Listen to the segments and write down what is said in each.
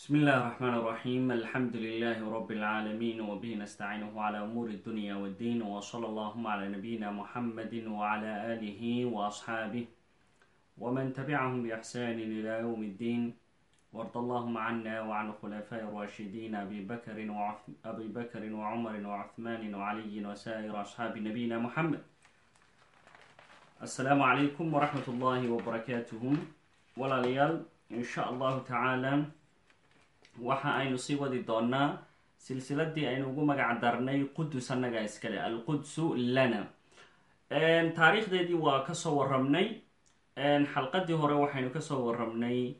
بسم الله الرحمن الرحيم الحمد لله رب العالمين وبه نستعينه على أمور الدنيا والدين وصلى اللهم على نبينا محمد وعلى آله وأصحابه ومن تبعهم بإحسان إلى يوم الدين وارض اللهم عنا وعن الخلفاء الراشدين أبي بكر وعث... أبي بكر وعمر وعثمان وعلي وسائر أصحاب نبينا محمد السلام عليكم ورحمة الله وبركاته ولا ليال إن شاء الله تعالى waxa aynu sii wadi doonaa silsiladii aynu ugu magac darnay qudus annaga iskale alqudsu lana. Taariikhdeedii waa ka soo warramnay. Xalqadii hore waxaynu ka soo warramnay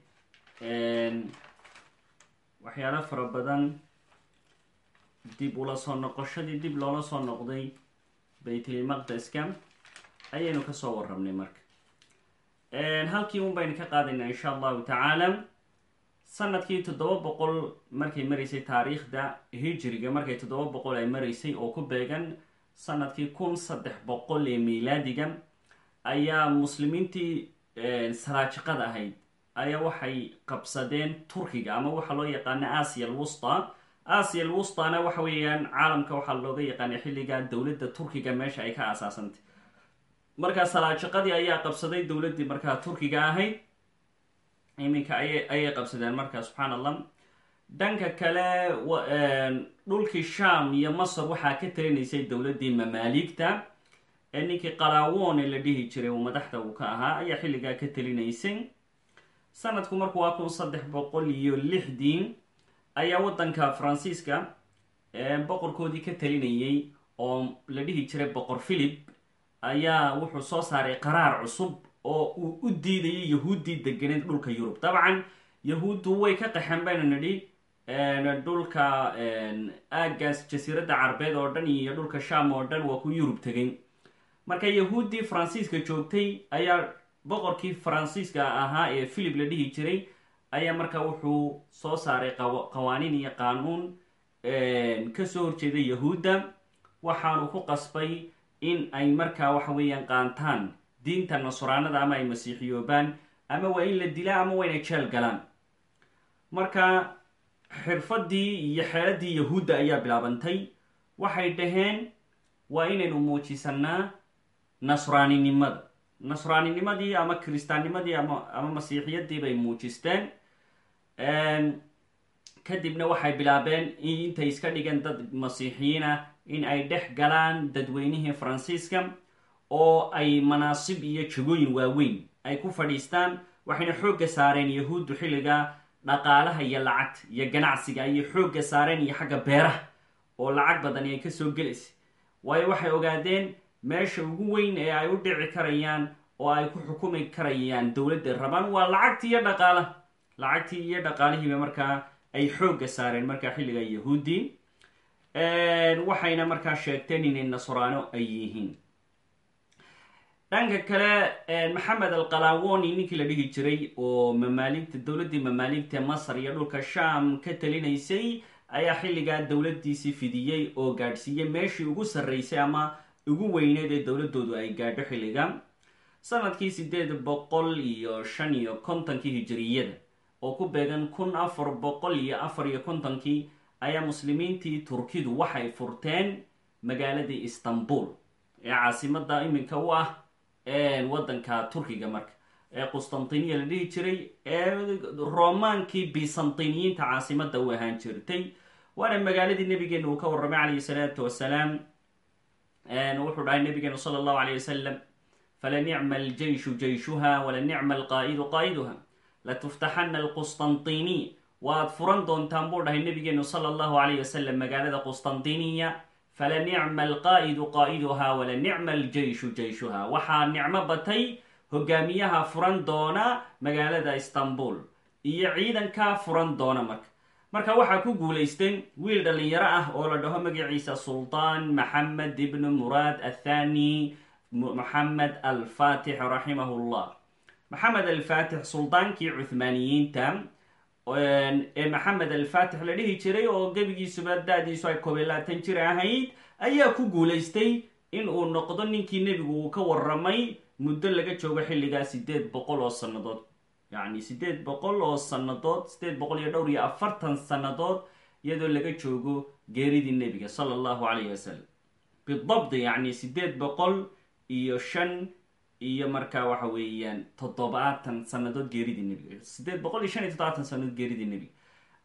waxyaalo fara badan. Dib ula soo noqoshadii dib loola soo noqday baytulmaqdeska ayaynu ka soo warramnay marka. Halkii un baynu ka qaadaynaa insha allahu tacaala sannadkii toddoba boqol markay maraysay taariikhda hijriga markay toddoba boqol ay maraysay oo ku beegan sannadkii kun saddex boqol ee miilaadiga ayaa muslimiintii salaajiqada ahayd. Ayaa waxay qabsadeen turkiga ama waxaa loo yaqaana asia alwusta. Asia alwustana waxa weeyaan caalamka waxaa looga yaqaana xilliga dowladda turkiga meesha ay ka aasaasantay. Markaa salaajiqadii ayaa qabsaday dowladdii markaa turkiga ahayd iminka ayay qabsadeen markaa subxaan allah dhanka kale dhulkii sham iyo masar waxaa ka talinaysay dowladdii mamaaligta ee ninkii qalaawone la dhihi jiray uu madaxda uu ka ahaa ayaa xilligaa ka talinaysay sanadku marku waa kun saddex boqol iyo lixdii ayaa waddanka faransiiska boqorkoodii ka talinayay oo la dhihi jiray boqor philip ayaa wuxuu soo saaray qaraar cusub oo uu u diidayay yahuuddii deganeed dhulka yurub. Dabcan yahuuddu way ka qaxeen baynu nidhi dhulka aagaas jasiiradda carbeed oo dhan iyo dhulka sham oo dhan waa ku yurub tegay marka yahuuddii faransiiska joogtay ayaa boqorkii faransiiska ahaa ee philip la dhihi jiray ayaa markaa wuxuu soo saaray qawaaniin iyo qaanuun ka soo horjeeday yahuudda. Waxaanu ku qasbay in ay markaa waxa weeyaan qaantaan diinta nasraanada ama ay masiixiyoobaan ama waa in la dilaa ama waa inay jeel galaan. Marka xirfadii iyo xeeladii yahuudda ayaa bilaabantay waxay dhaheen waa inaynu muujisanaa nasraaninimada. Nasraaninimadii ama kiristaannimadii ama masiixiyadii bay muujisteen. Kadibna waxay bilaabeen intay iska dhigeen dad masiixiyiina in ay dhex galaan dadweynihii faransiiska oo ay manaasib iyo jagooyin waaweyn. Ay ku fadhiistaan waxayna xoogga saareen yahuuddu xilliga dhaqaalaha iyo lacagta iyo ganacsiga ayay xoogga saareen iyo xagga beeraha oo lacag badan ay ka soo gelaysa. Waayo waxay ogaadeen meesha ugu weyn ee ay u dhici karayaan oo ay ku xukumi karayaan dowladda. Rabaan waa lacagtii iyo dhaqaalaha. Lacagtii iyo dhaqaalihiiba markaa ay xoogga saareen markaa xilliga yahuuddii waxayna markaa sheegteen inay nasraano ay yihiin dhanka kale maxamed alqalawoni ninkii la dhihi jiray oo mamaaligta dowladdii mamaaligta masar iyo dhulka sham ka talinaysay ayaa xilligaa dowladdiisii fidiyey oo gaadhsiiyey meeshii ugu sarreysay ama ugu weyneed ee dowladoodu ay gaadho xilliga sannadkii sideed boqol iyo shan iyo kontonkii hijiriyada. Oo ku beegan kun afar boqol iyo afar iyo kontonkii ayaa muslimiintii turkidu waxay furteen magaaladii istanbul ee caasimada iminka u ah waddanka turkiga marka. Ee qustantiniya la dhihi jiray ee romaankii bisantiniyiinta caasimada u ahaan jirtay waana magaaladii nabigeena uu ka warramay calayhi salaatu wasalaam. Wuxuu dhahay nabigeenu sala allahu alayh wasalam fala nicma aljeyshu jeyshuha wala nicma alqaa'idu qaa'iduha. Latuftaxana alqustantiniya. Waad furan doontaan buu dhahay nabigeenu sala allahu alayh wasalam magaalada qustantiniya fala nicma alqaa'idu qaa'iduha wala nicma aljeyshu jeyshuha waxaa nicmo batay hogaamiyaha furan doona magaalada istanbul iyo ciidankaa furan doona marka marka waxaa ku guulaystay wiil dhalinyaro ah oo la dhaho magaciisa sultaan maxamed ibnu muraad athani maxamed alfatix raximahullah maxamed alfatix suldaankii cuthmaaniyiinta ee maxamed alfatix la dhihi jiray oo gebigiisuba da-diisu ay koob iyo jir ahayd ayaa ku guulaystay in uu noqdo ninkii nebigu uu ka warramay muddo laga joogo xilligaa sideed boqol oo sannadood. Yacni sideed boqol oo sannadood sideed boqol iyo dhowr iyo afartan sannadood iyadoo laga joogo geeridii nebiga sala allahu calayhi wasalam bidabdi yacni sideed boqol iyo shan iyo markaa waxa weeyaan toddobaatan sannadood geeridii nebiga sideed boqol iyo shan iyo toddobaatan sannadood geeridii nebiga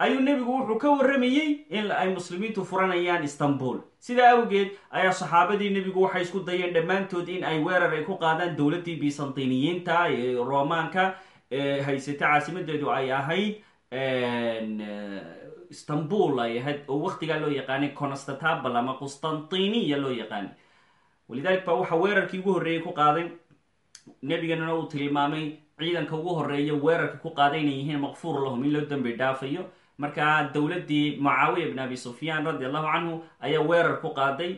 ayuu nebigu wuxuu ka warramayey in ay muslimiintu furanayaan istanbul. Sidaa awgeed ayaa saxaabadii nebigu waxay isku dayeen dhammaantood in ay weerar ay ku qaadaan dowladdii bisantiniyiinta ee romaanka ee haysata caasimadeedu ay ahayd istanbul ay ahayd oo waqtigaa loo yaqaanay constantable ama qustantiniya loo yaqaanay. Walidalik baa waxaa weerarkii ugu horreeyay ku qaaday nebiganana uu tilmaamay ciidanka ugu horreeya weerarka ku qaaday inay yihiin maqfuur lahum in loo dambi dhaafayo. Markaa dowladdii mucaawiya bn abi sufyaan radi allahu canhu ayaa weerar ku qaaday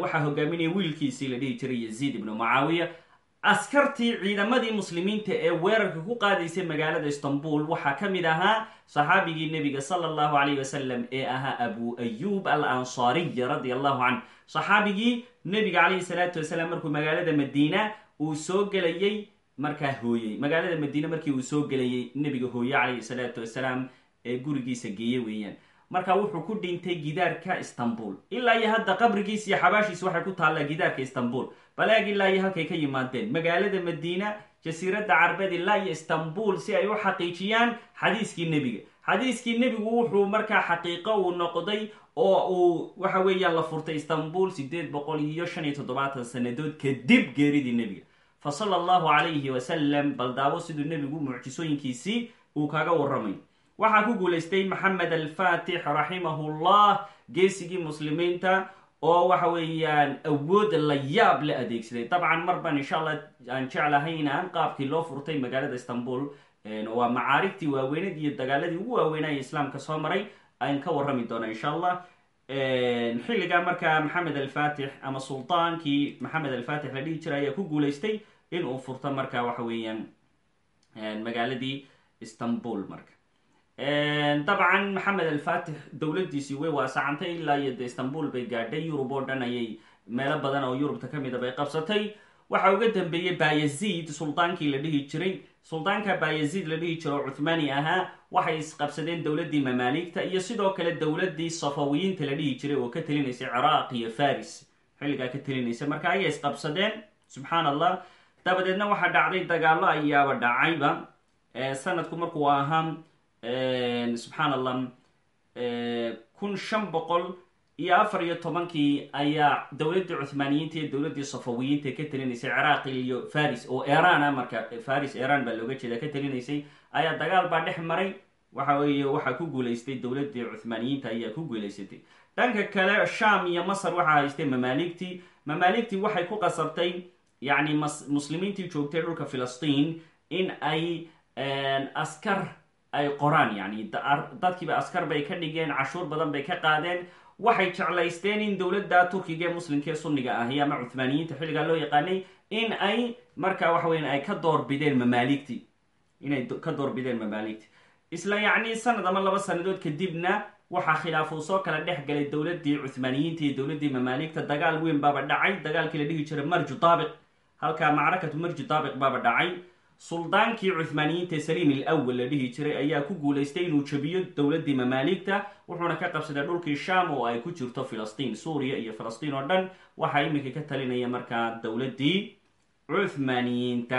waxaa hogaaminaya wiilkiisii la dhihi jiray yaziid ibnu mucaawiya. Askartii ciidamadii muslimiinta ee weerarka ku qaadaysay magaalada istanbul waxaa ka mid ahaa saxaabigii nebiga sala allahu calayh wasalam ee ahaa abu ayub al ansaariy radi allahu canh saxaabigii nebiga calayhi salaatu wasalaam markuu magaalada madiina uu soo gelayay markaa hooyey. Magaalada madiine markii uu soo gelayay nebiga hooye calayhi salaatu wasalaam ee gurigiisa geeye weeyaan. Marka wuxuu ku dhintay gidaarka istanbul. Ilaa iyo hadda qabrigiis iyo xabaashiis waxay ku taallaa gidaarka istanbul. Balaag ilaa iyo halkay ka yimaadeen. Magaalada madiina jasiiradda carbeed ilaa iyo istanbul si ay u xaqiijiyaan xadiiskii nebiga. Xadiiskii nebigu wuxuu markaa xaqiiqo uu noqday oo uu waxa weeyaan la furtay istanbul sideed boqol iyo shan iyo toddobaatan sannadood kadib geeridii nebiga fa sala allahu calayhi wasalam bal daawo siduu nebigu mucjisooyinkiisii uu kaga warramay. Waxaa ku guulaystay maxamed alfaatix raximahullah geesigii muslimiinta oo waxa weeyaan awood la yaab la adeegsaday. Dabcan mar insha allah aan jeclahay inaan qaabkii loo furtay magaalada istanbul waa macaarigtii waaweyneed iyo dagaaladii ugu waaweynaya islaamka soo maray aan ka warrami doona insha allah. Xilligaa markaa maxamed alfaatix ama sultaankii maxamed alfaatix la dhihi jiray ayaa ku guulaystay in uu furto marka waxa weeyaan magaaladii istanbul marka. Dabcan maxamed alfaatix dowladdiisii way waasacantay ilaa iyo de istanbul bay gaadhay yurub oo dhan ayay meelo badan oo yurubta ka mida bay qabsatay. Waxaa uga dambeeyey bayazid sultaankii la dhihi jiray. Sultaanka bayazid la dhihi jiro oo cuthmaani ahaa waxay isqabsadeen dowladdii mamaaligta iyo sidoo kale dowladdii safawiyiinta la dhihi jiray oo ka telinaysay ciraaq iyo faris. Xilligaa ka telinaysa marka ayay isqabsadeen. Subxaan allah dabadeedna waxaa dhacday dagaalo ayaaba dhacayba sanadku markuu ahaa subxaan allah kun shan boqol iyo afar iyo tobankii ayaa dowladdii cuthmaaniyiinta iyo dowladdii safawiyiinta ka telinaysay ciraaq iyo faris oo iran ah marka faris iran baa looga jeeda ka telinaysay ayaa dagaal baa dhex maray. Waxa weeye waxaa ku guulaystay dowladdii cuthmaaniyiinta ayaa ku guulaysatay dhanka kale sham iyo masar waxaa haystay mamaaligtii mamaaligtii waxay ku qasabtay yacni muslimiintii joogtay dhulka filistiin in ay askar ay qoraan yani dadkiiba askar bay ka dhigeen cashuur badan bay ka qaadeen waxay jeclaysteen in dowladda turkiga ee muslimka ee sunniga ahi ama cuthmaaniyiinta xilligaa loo yaqaanay in ay marka waxa weyan ay ka doorbideen mamaaligtii inay ka doorbideen mamaaligtii isla yacni sanad ama laba sanadood kadibna waxaa khilaaf uu soo kala dhex galay dowladdii cuthmaaniyiinta iyo dowladdii mamaaligta dagaal weyn baaba dhacay dagaalkii la dhihi jiray marju daabiq halkaa macrakatu marju daabiq baaba dhacay. Suldaankii cuthmaaniyiinta saliim il awal la dhihi jiray ayaa ku guulaystay inuu jabiyo dowladdii mamaaligta wuxuuna ka qabsaday dhulkii sham oo ay ku jirto filistiin suuriya iyo filistiin oo dhan. Waxaa iminka ka talinaya markaa dowladdii cuthmaaniyiinta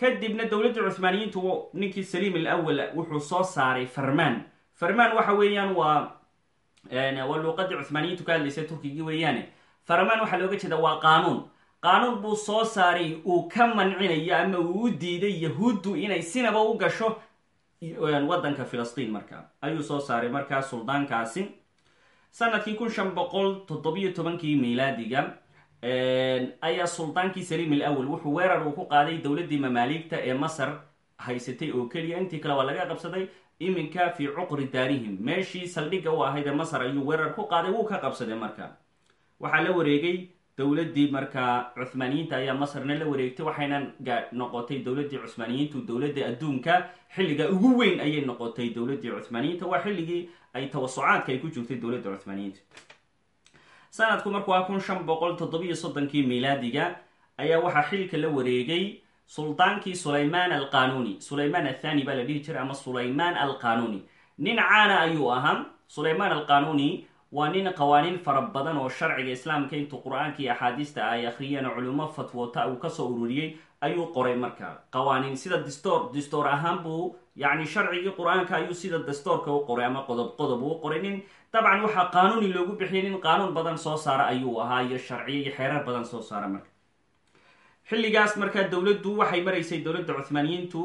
kadibna dowladdii cuthmaaniyiintu ninkii saliim il awal wuxuu soo saaray farmaan. Farmaan waxa weeyaan waa waa luuqadii cuthmaaniyiintu ka hadlaysay turkigii weeyaane. Farmaan waxaa looga jeeda waa qaanuun qaanuun buu soo saaray uu ka mancinayo ama uu u diiday yahuuddu inay sinaba u gasho waddanka filistiin markaa ayuu soo saaray markaa suldaankaasi. Sanadkii kun shan boqol toddobiyo tobankii miilaadiga ayaa suldaankii saliim il awal wuxuu weerar uu ku qaaday dowladdii mamaaligta ee masar haysatay oo keliya. Intii kale waa laga qabsaday iminka fii cuqri daarihim. Meeshii saldhigga u ahayd ee masar ayuu weerar ku qaaday wuu ka qabsaday marka. Waxaa la wareegay dowladdii markaa cuthmaaniyiinta ayaa masarna la wareegtay waxayna noqotay dowladdii cuthmaaniyiintu dowladda adduunka. Xilliga ugu weyn ayay noqotay dowladdii cuthmaaniyiinta waa xilligii ay tawasucaadka ay ku jirtay dowladda cuthmaaniyiinta sanadku markuu ah kun shan boqol toddobiyo soddonkii miilaadiga ayaa waxaa xilka la wareegay suldaankii sulayman alqanuni sulayman athani baa la dhihi jiray ama sulayman alqanuni nin caana ayuu ahaa. Sulayman alqanuni waa nin qawaaniin fara badan oo sharciga islaamka intuu qur'aanka iyo axaadiista ay akhriyeen culimo fatwoota uu ka soo ururiyey ayuu qoray marka. Qawaaniin sida distoor distoor ahaan buu yani sharcigii qur'aanka ayuu sida dastoorka u qoray ama qodob qodob uu qoray. Nin dabcan waxaa qaanuuni loogu bixiyay nin qaanuun badan soo saara ayuu ahaa iyo sharciyo iyo xeerar badan soo saara marka. Xilligaas markaa dowladdu waxay maraysay dowladda cuthmaaniyiintu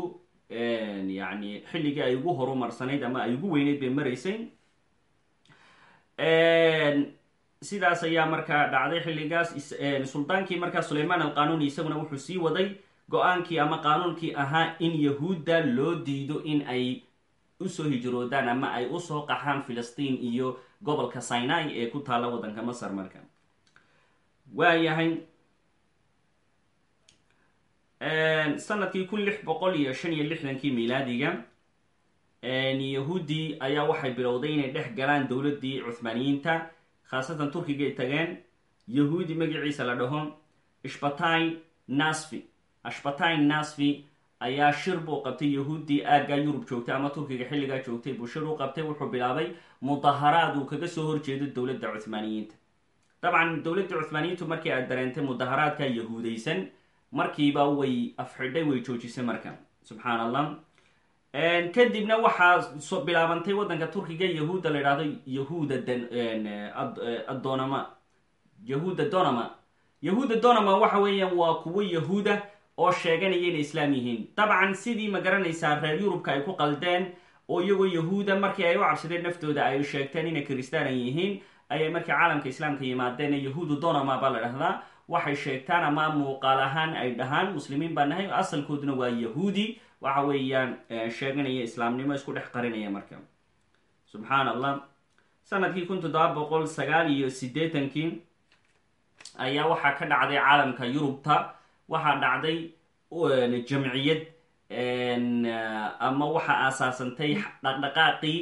yani xilligii ay ugu horumarsanayd ama ay ugu weyneyd bay maraysay sidaas ayaa markaa dhacday xilligaas. Suldaankii markaa sulayman alqanuni isaguna wuxuu sii waday go'aankii ama qaanuunkii ahaa in yahuudda loo diido in ay u soo hijroodaan ama ay u soo qaxaan filistiin iyo gobolka sinai ee ku taalla waddanka masar marka. Waayahay sannadkii kun lix boqol iyo shan iyo lixdankii milaadiga yahuudi ayaa waxay bilowday inay dhex galaan dowladdii cuthmaaniyiinta khaasatan turkiga ay tageen yahuudi magaciisa la dhaho ishbatine nasfi. Ashbatine nasfi ayaa shir buu qabtay yahuuddii aaggaa yurub joogtay ama turkiga xilligaa joogtay buu shir u qabtay wuxuu bilaabay mudaharaad uu kaga soo horjeedo dowladda cuthmaaniyiinta dabcan dowladda cuthmaaniyiintu markii aad dareentay mudaharaadka yahuudaysan markiiba way afxidhay way joojisay marka subxaan allah kadibna waxaa bilaabantay waddanka turkiga yahuudda la idhahdo yahuuda adonama. Yahuuda donama. Yahuuda donama waxa weeyaan waa kuwo yahuuda oo sheeganaya inay islaam yihiin. Dabcan sidii ma garanaysaa reer yurubka ay ku qaldeen oo iyagoo yahuuda markii ay u cabsadeen naftooda ay sheegteen inay kiristaanan yihiin ayay markii caalamka islaamka yimaadeen yahuudu donama baa la waxay sheegtaan ama muuqaal ahaan ay dhahaan muslimiin baa nahay asalkooduna waa yahuudi waxa weeyaan sheeganaya islaamnimo isku dhex qarinaya marka. Subxaan allah sannadkii kun toddoba boqol sagaal iyo siddeetankii ayaa waxaa ka dhacday caalamka yurubta waxaa dhacday jamciyad ama waxaa aasaasantay dhaqdhaqaaqii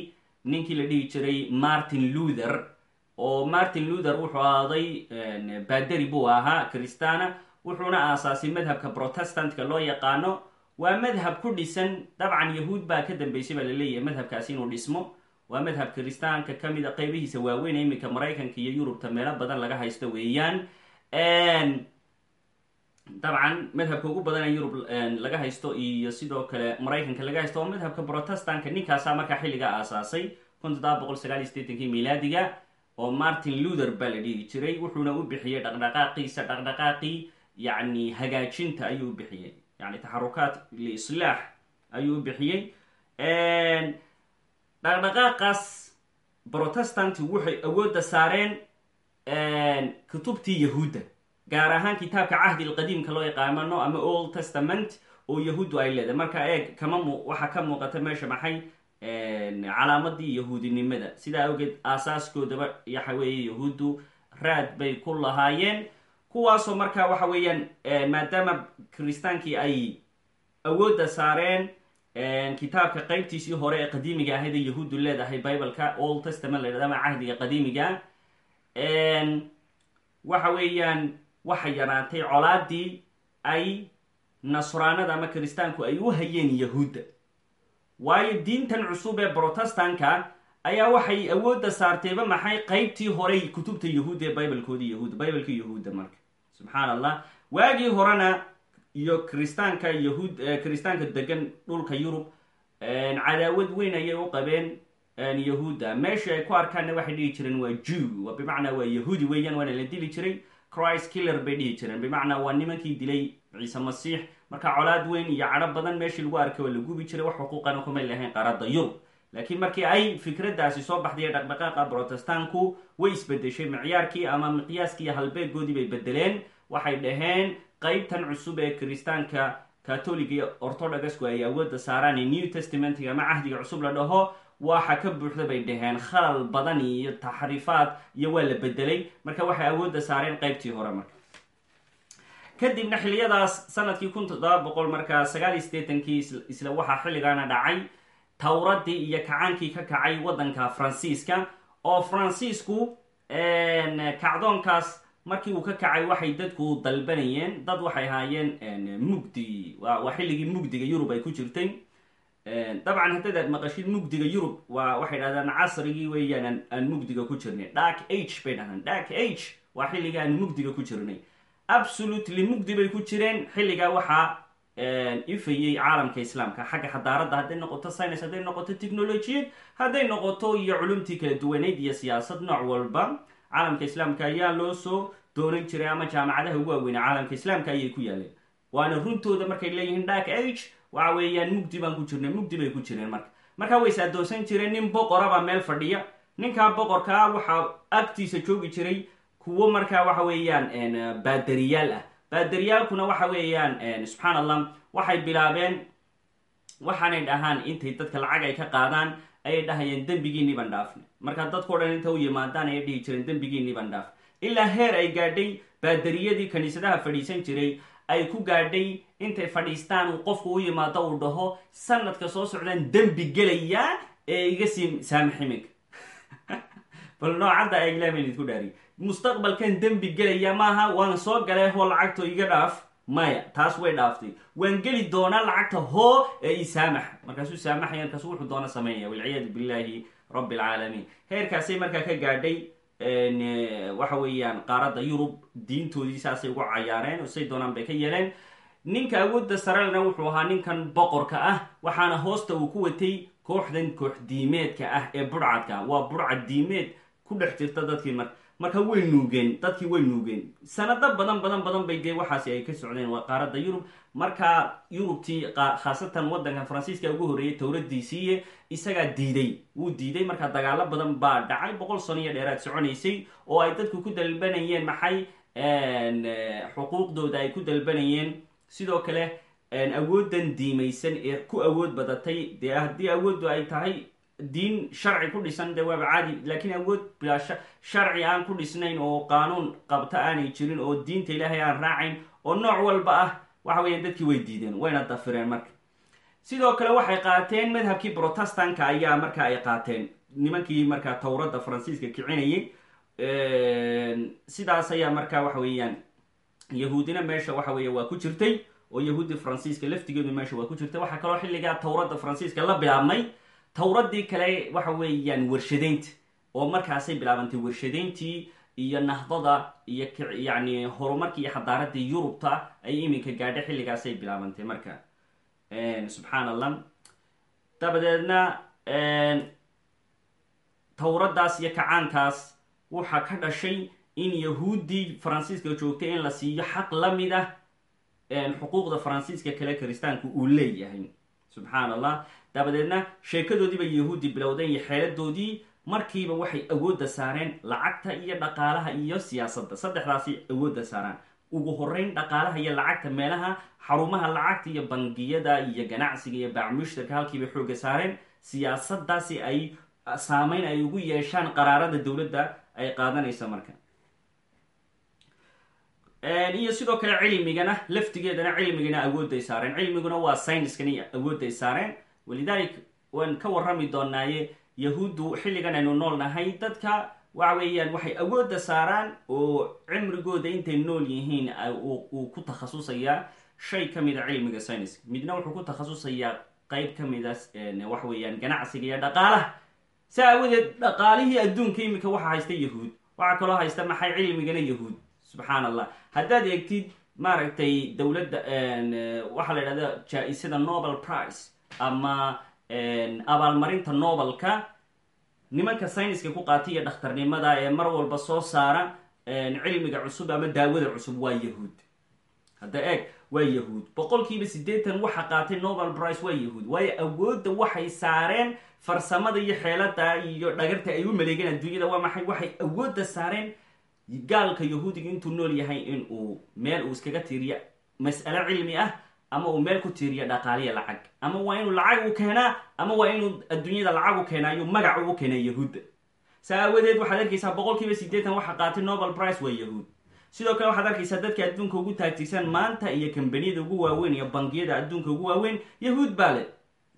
ninkii la dhihi jiray martin luther. Oo martin luther wuxuu ahaaday baderi buu ahaa christana wuxuuna aasaasay madhabka protestantka loo yaqaano waa madhab ku dhisan dabcan yahuud baa ka dambeysay baa la leeyahay madhabkaasi inuu dhismo. Waa madhab kiristaanka ka mid a qeybihiisa waaweyn iminka maraykanka iyo yurubta meelo badan laga haysto weeyaan. Dabcan madhabka ugu badan ee yurub laga haysto iyo sidoo kale maraykanka laga haysto waa madhabka protestantka ninkaasaa markaa xilligaa aasaasay kun toddoba boqol sagaal iyo sideetankii milaadiga oo martin luther baa la dhihi jiray. Wuxuuna u bixiyey dhaqdhaqaaqiisa dhaqdhaqaaqii yacni hagaajinta ayuu u bixiyey yani taxarukaat liislaax ayuu bixiyey. Dhaqdhaqaaqaas protestant waxay awoodda saareen kutubtii yahuudda gaar ahaan kitaabka cahdi lqadiimka loo yaqaano ama old testament oo yahuuddu ay leedahay. Marka eeg kama mu waxaa ka muuqata meesha maxay? Calaamadii yahuudinimada. Sidaa awgeed aasaaskoodaba waxa weeye yahuuddu raad bay ku lahaayeen kuwaasoo markaa waxa weeyaan maadaama kiristaankii ay awoodda saareen kitaabka qeybtiisii hore ee qadiimiga ahayd ee yahuuddu leedahay bibleka old testament la ydhahda ama cahdiga qadiimiga waxa weeyaan waxay yaraantay colaadii ay nasraanada ama kiristaanku ay u hayeen yahuudda. Waayo diintan cusub ee protestanka ayaa waxay awoodda saartayba maxay qeybtii horey kutubta yahuudda ee biblkoodii yahuudda bibleka yahuudda marka subxaan allah waagii horena iyo kiristaanka yahuud kiristaanka degan dhulka yurub cadaawad weyn ayay u qabeen yahuudda meesha ay ku arkaanna waxay dhihi jireen waa jew bimacnaa waa yahuudi weeyaan waana la dili jiray. Christ killer bay dhihi jireen. Bimacnaa waa nimankii dilay ciise masiix. Marka colaad weyn iyo cadho badan meeshii lagu arkay waa la gubi jiray. Wax xuquuqana kumay lahayn qaarada yurub laakiin markii ay fikraddaasi soo baxday dhaqdhaqaaqa protestanku way isbedeshay micyaarkii ama miqyaaskii halbeegoodii bay bedeleen waxay dhaheen qeybtan cusub ee kiristaanka catoliga iyo orthodoxku ay awoodda saaraan ee new testamentka ama cahdiga cusub la dhaho waxa ka buuxda bay dhaheen khalal badan iyo taxriifaad iyo waa la bedelay marka waxay awoodda saareen qeybtii hore marka kadibna xiliyadaas sannadkii kun toddoba boqol markaa sagaal iyo isla waxaa xilligaana dhacay towradii iyo kacaankii ka kacay waddanka faransiiska oo faransiisku kacdoonkaas markii uu ka kacay waxay dadku dalbanayeen dad waxay ahaayeen mugdi. Waa xilligii mugdiga yurub ay ku jirtay. Dabcan haddaad aad maqashid mugdiga yurub waa waxay dhahdaan casrigii weeyaan aan mugdiga ku jirnay. Dark age bay dhahdaan dark age waa xilliga aan mugdiga ku jirnay. Absolutely mugdi bay ku jireen. Xilligaa waxaa ifayey caalamka islaamka xagga xadaaradda hadday noqoto science hadday noqoto technologiyad hadday noqoto iyo culumtii kala duwaneyd iyo siyaasad nooc walba caalamka islaamka ayaa loo soo doonan jiray ama jaamacadaha ugu waaweynee caalamka islaamka ayay ku yaaleen waana runtooda markay leeyihiin dark age waxa weeyaan mugdi baan ku jirnay mugdi bay ku jireen marka. Markaa way saadoonsan jireen nin boqorabaa meel fadhiya. Ninkaa boqorkaa waxaa agtiisa joogi jiray kuwo markaa waxa weeyaan baadariyaal ah baadariyaalkuna waxa weeyaan subxaan allah waxay bilaabeen waxaanay dhahaan intay dadka lacag ay ka qaadaan ayay dhahayeen dembigiinii baan dhaafnay markaa dadkao dhan inta u yimaadaan ayay dhihi jireen dembigiinii baan dhaaf. Ilaa heer ay gaadhay baadariyadii kaniisadaha fadhiisan jiray ay ku gaadhay intay fadhiistaan uu qofku u yimaado uu dhaho sanadka soo socdaan dembi gelayaa ee iga sii saamaximinka bal noocadda aglaamayn idku dhaariy mustaqbalkan dembi gelaya maaha waan soo galay hoo lacagto iga dhaaf. Maya taas way dhaaftay waan geli doonaa lacagta hoo ee i saamaxa markaasuu saamaxaya markaasu wuxuu doona sameynaya walciyaadu billahi rabbi alcaalamiin heerkaasay markaa ka gaadhay waxa weeyaan qaaradda yurub diintoodii saasay ugu cayaareen oo say doonaan bay ka yeeleen. Ninka awoodda sarelena wuxuu ahaa ninkan boqorka ah waxaana hoosta uu ku watay kooxdan koox diimeedka ah ee burcadka. Waa burcad diimeed ku dhex jirta dadkii marka marka way nuugeen dadkii way nuugeen. Sanado badan badan badan bay dee waxaasi ay ka socdeen waa qaaradda yurub. Marka yurubtii khaasatan waddanka faransiiska ugu horreeyay towladiisiiye isagaa diiday. Wuu diiday markaa dagaalo badan baa dhacay boqol sano iyo dheeraad soconaysay oo ay dadku ku dalbanayeen maxay xuquuqdooda ay ku dalbanayeen. Sidoo kale awoodan diimaysan ee ku awood badatay. Dee haddii awooddu ay tahay diin sharci ku dhisan dee waaba caadi laakiin awood bilaa sharci aan ku dhisnayn oo qaanuun qabta aanay jirin oo diinta ilaahay aan raacayn oo nooc walba ah waxa weeyaan dadkii way diideen wayna dafireen marka. Sidoo kale waxay qaateen madhabkii protestanka ayaa marka ay qaateen. Nimankii markaa towradda faransiiska kicinayay sidaas ayaa marka waxa weeyaan yahuudina meesha waxa weeye waa ku jirtay oo yahuudi faransiiska laftigeedu meesha waa ku jirtay. Waxaa kaloo xilligaa towradda faransiiska la bilaabmay towraddii kale waxa weeyaan warshadaynta oo markaasay bilaabantay warshadayntii iyo nahdada iyo yacni horumarkii iyo xadaaradii yurubta ay iminka gaadhay xilligaasay bilaabantay marka. Subxaan allah dabadeedna towraddaas iyo kacaankaas waxaa ka dhashay in yahuuddii faransiiska joogtay in la siiyo xaq la mid ah xuquuqda faransiiska kale kiristaanku uu leeyahay subxaan allah dabadeedna sheekadoodiiba yahuudi bilowdeen iyo xeeladoodii markiiba waxay awoodda saareen lacagta iyo dhaqaalaha iyo siyaasadda. Saddexdaasi awoodda saaraan. Ugu horeyn dhaqaalaha iyo lacagta meelaha xarumaha lacagta iyo bangiyada iyo ganacsiga iyo baacmushtarka halkiibay xooga saareen siyaasadaasi ay saameyn ay ugu yeeshaan qaraarada dowladda ay qaadanaysa marka iyo sidoo kale cilmigana laftigeedana cilmigana awoodday saareen. Cilmiguna waa syniskani awoodday saareen. Walidalik waan ka warrami doonaaye yahuuddu xilligan aynu nool nahay dadka waxa weeyaan waxay awoodda saaraan oo cimrigooda intay nool yihiin uu ku takhasusayaa shay ka mida cilmiga syniska midna wuxuu ku takhasusayaa qeyb ka mida waxa weeyaan ganacsiga iyo dhaqaalaha. Si aawadeed dhaqaalihii adduunka iminka waxa haysta yahuud. Waxaa kaloo haysta maxay cilmigana yahuud subxaan allah haddaad eegtid maaragtay dowladda waxaa la idhahda jaa-isada nobel price ama abaalmarinta nobelka. Nimanka syniska ku qaatay iyo dhakhtarnimada ee mar walba soo saara cilmiga cusub ama daawada cusub waa yahuud. Hadda eeg waa yahuud. Boqolkiiba siddeetan waxa qaatay nobel price waa yahuud. Waayo awoodda waxay saareen farsamada iyo xeelada iyo dhagarta ay u maleegeen adduunyada waa maxay? Waxay awoodda saareen gaalka yahuudiga intuu nool yahay in uu meel uu iskaga tiiriyo mas'alo cilmi ah ama uu meel ku tiiriyo dhaqaaliya lacag. Ama waa inuu lacag u keenaa ama waa inuu adduunyada lacag u keenaayo magac ugu keenaa yahuudda saa aawadeed waxaad arkaysaa boqolkiiba siddeetan waxa qaatay nobel price waa yahuud sidoo kale waxaad arkaysaa dadka adduunka ugu taagtigsan maanta iyo kambaniyada ugu waaweyn iyo bangiyada adduunka ugu waaweyn yahuud baa le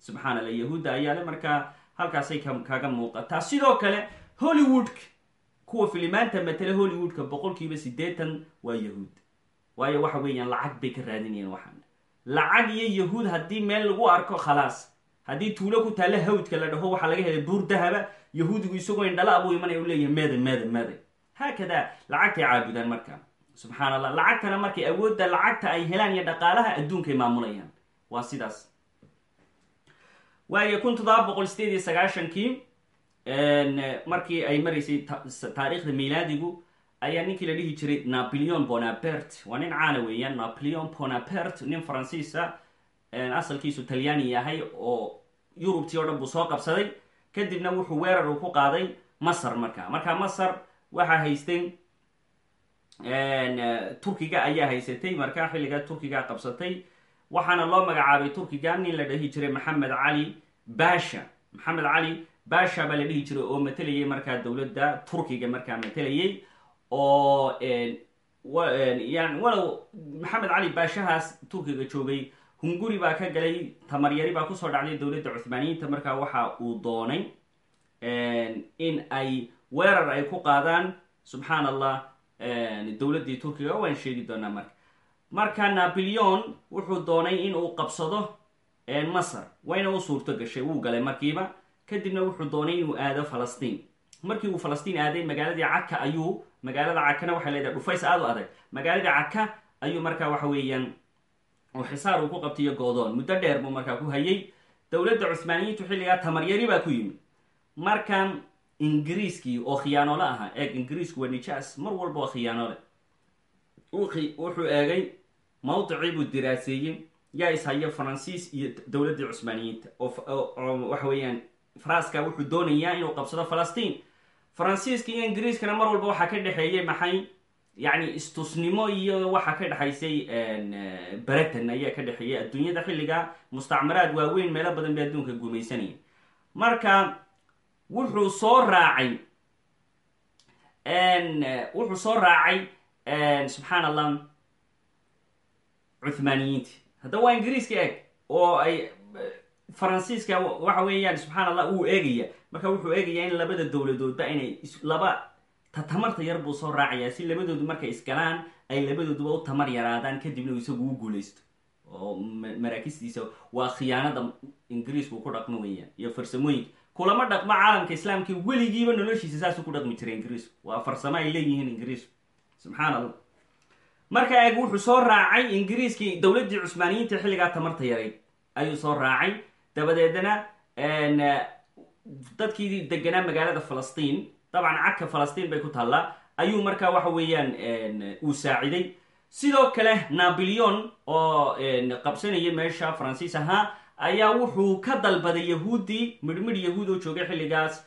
subxaan allah yahuudda ayaa le markaa halkaasay kaaga muuqataa sidoo kale hollywoodka kuwa filimaanta matala hollywoodka boqolkiiba siddeetan waa yahuud. Waayo waxa weeyaan lacag bay ka raadinayaan waxaan. Lacag iyo yahuud haddii meel lagu arko khalaas. Haddii tuulo ku taalla hawdka la dhaho waxaa laga helay buur dahaba yahuudigu isagoo indhala abuu imanaya u leeyahay meeda meeda meeda haakada lacagtay caabudaan marka subxaan allah lacagtana markay awoodda lacagta ay helaan iyo dhaqaalaha adduunkay maamulayaan. Waa sidaas. Waayo kun toddoba boqol sideed iyo sagaashankii markii ay maraysay taariikhda milaadigu ayaa ninkii la dhihi jiray napoleon bonapert waa nin caana weeyaan napoleon bonapert nin faransiisa asalkiisu talyaani yahay oo yurubtii oo dhan buu soo qabsaday. Kadibna wuxuu weerar uu ku qaaday masar marka. Marka masar waxaa haystay turkiga ayaa haysatay marka xilligaa turkiga qabsatay. Waxaana loo magacaabay turkiga nin la dhihi jiray maxamed cali basha. Maxamed cali basha baa la dhihi jiray oo matalayay markaa dowladda turkiga markaa matalayay oo yani walow maxamed cali baashahaas turkiga joogay. Hunguri baa ka galay tamaryari baa ku soo dhacday dowladda cuthmaaniyiinta markaa waxa uu doonay in ay weerar ay ku qaadaan. Subxaan allah dowladdii turkiga waan sheegi doonaa marka. Marka napoleon wuxuu doonay in uu qabsado masar wayna u suurto gashay wuu galay markiiba kadibna wuxuu doonay inuu aado falastiin. Markii uu falastiin aaday magaaladii caka ayuu magaalada cakana waxay leedahay dhufays aad u adag. Magaaladii caka ayuu markaa waxa weeyaan oo xisaar uu ku qabtaiyo goodoon. Muddo dheer buu markaa ku hayay. Dowladda cuhmaaniyiintu xilligaa tamaryari baa ku yimid. Markan ingiriiskii oo khiyaanole ahaa eeg ingiriisku waa nijaas mar walba oo khiyaanole wuxuu eegay mawdicii buu diraaseeyey. Yaa ishaya faransiis iyo dowladdii cusmaaniyiinta. Oo waxa weeyaan faraaska wuxuu doonayaa inuu qabsado falastiin. Faransiiska iyo ingiriiskana mar walba waxaa ka dhexeeyay maxay? Yacni istusnimo iyo waxaa ka dhexaysay breton ayaa ka dhexeeyay adduunyada xilliga mustacmaraad waaweyn meelo badan bay adduunka gumaysanaya marka wuxuu soo raacay wuxuu soo raacay subxaan allah cuthmaaniyiinti haddaba waa ingiriiska eeg oo ay faransiiska waxa weeyaan subxaan allah uu eegaya. Marka wuxuu eegayaa in labada dowladoodba inay laba tamarta yar buu soo raacayaa si labadoodu markay isgalaan ay labadooduba u tamar yaraadaan kadibna uu isagu u guulaysto. Oo maraakistiisa waa khiyaanada ingiriisku ku dhaqmo weeyaan iyo farsamooyinka kulama dhaqmo caalamka islaamka weligiiba noloshiisa saasuu ku dhaqmi jiray ingiriisku waa farsamo ay leeyihiin ingiriisku subxaan allah marka eeg wuxuu soo raacay ingiriiskii dowladdii cusmaaniyiinta xilligaa tamarta yarayd ayuu soo raacay dabadeedna dadkii deganaa magaalada falastiin dabcan cagka falastiin bay ku taallaa ayuu markaa waxa weeyaan uu saaciday. Sidoo kale napoleon oo qabsanaya meesha faransiis ahaa ayaa wuxuu ka dalbaday yahuuddii midhmidh yahuud oo joogay xilligaas.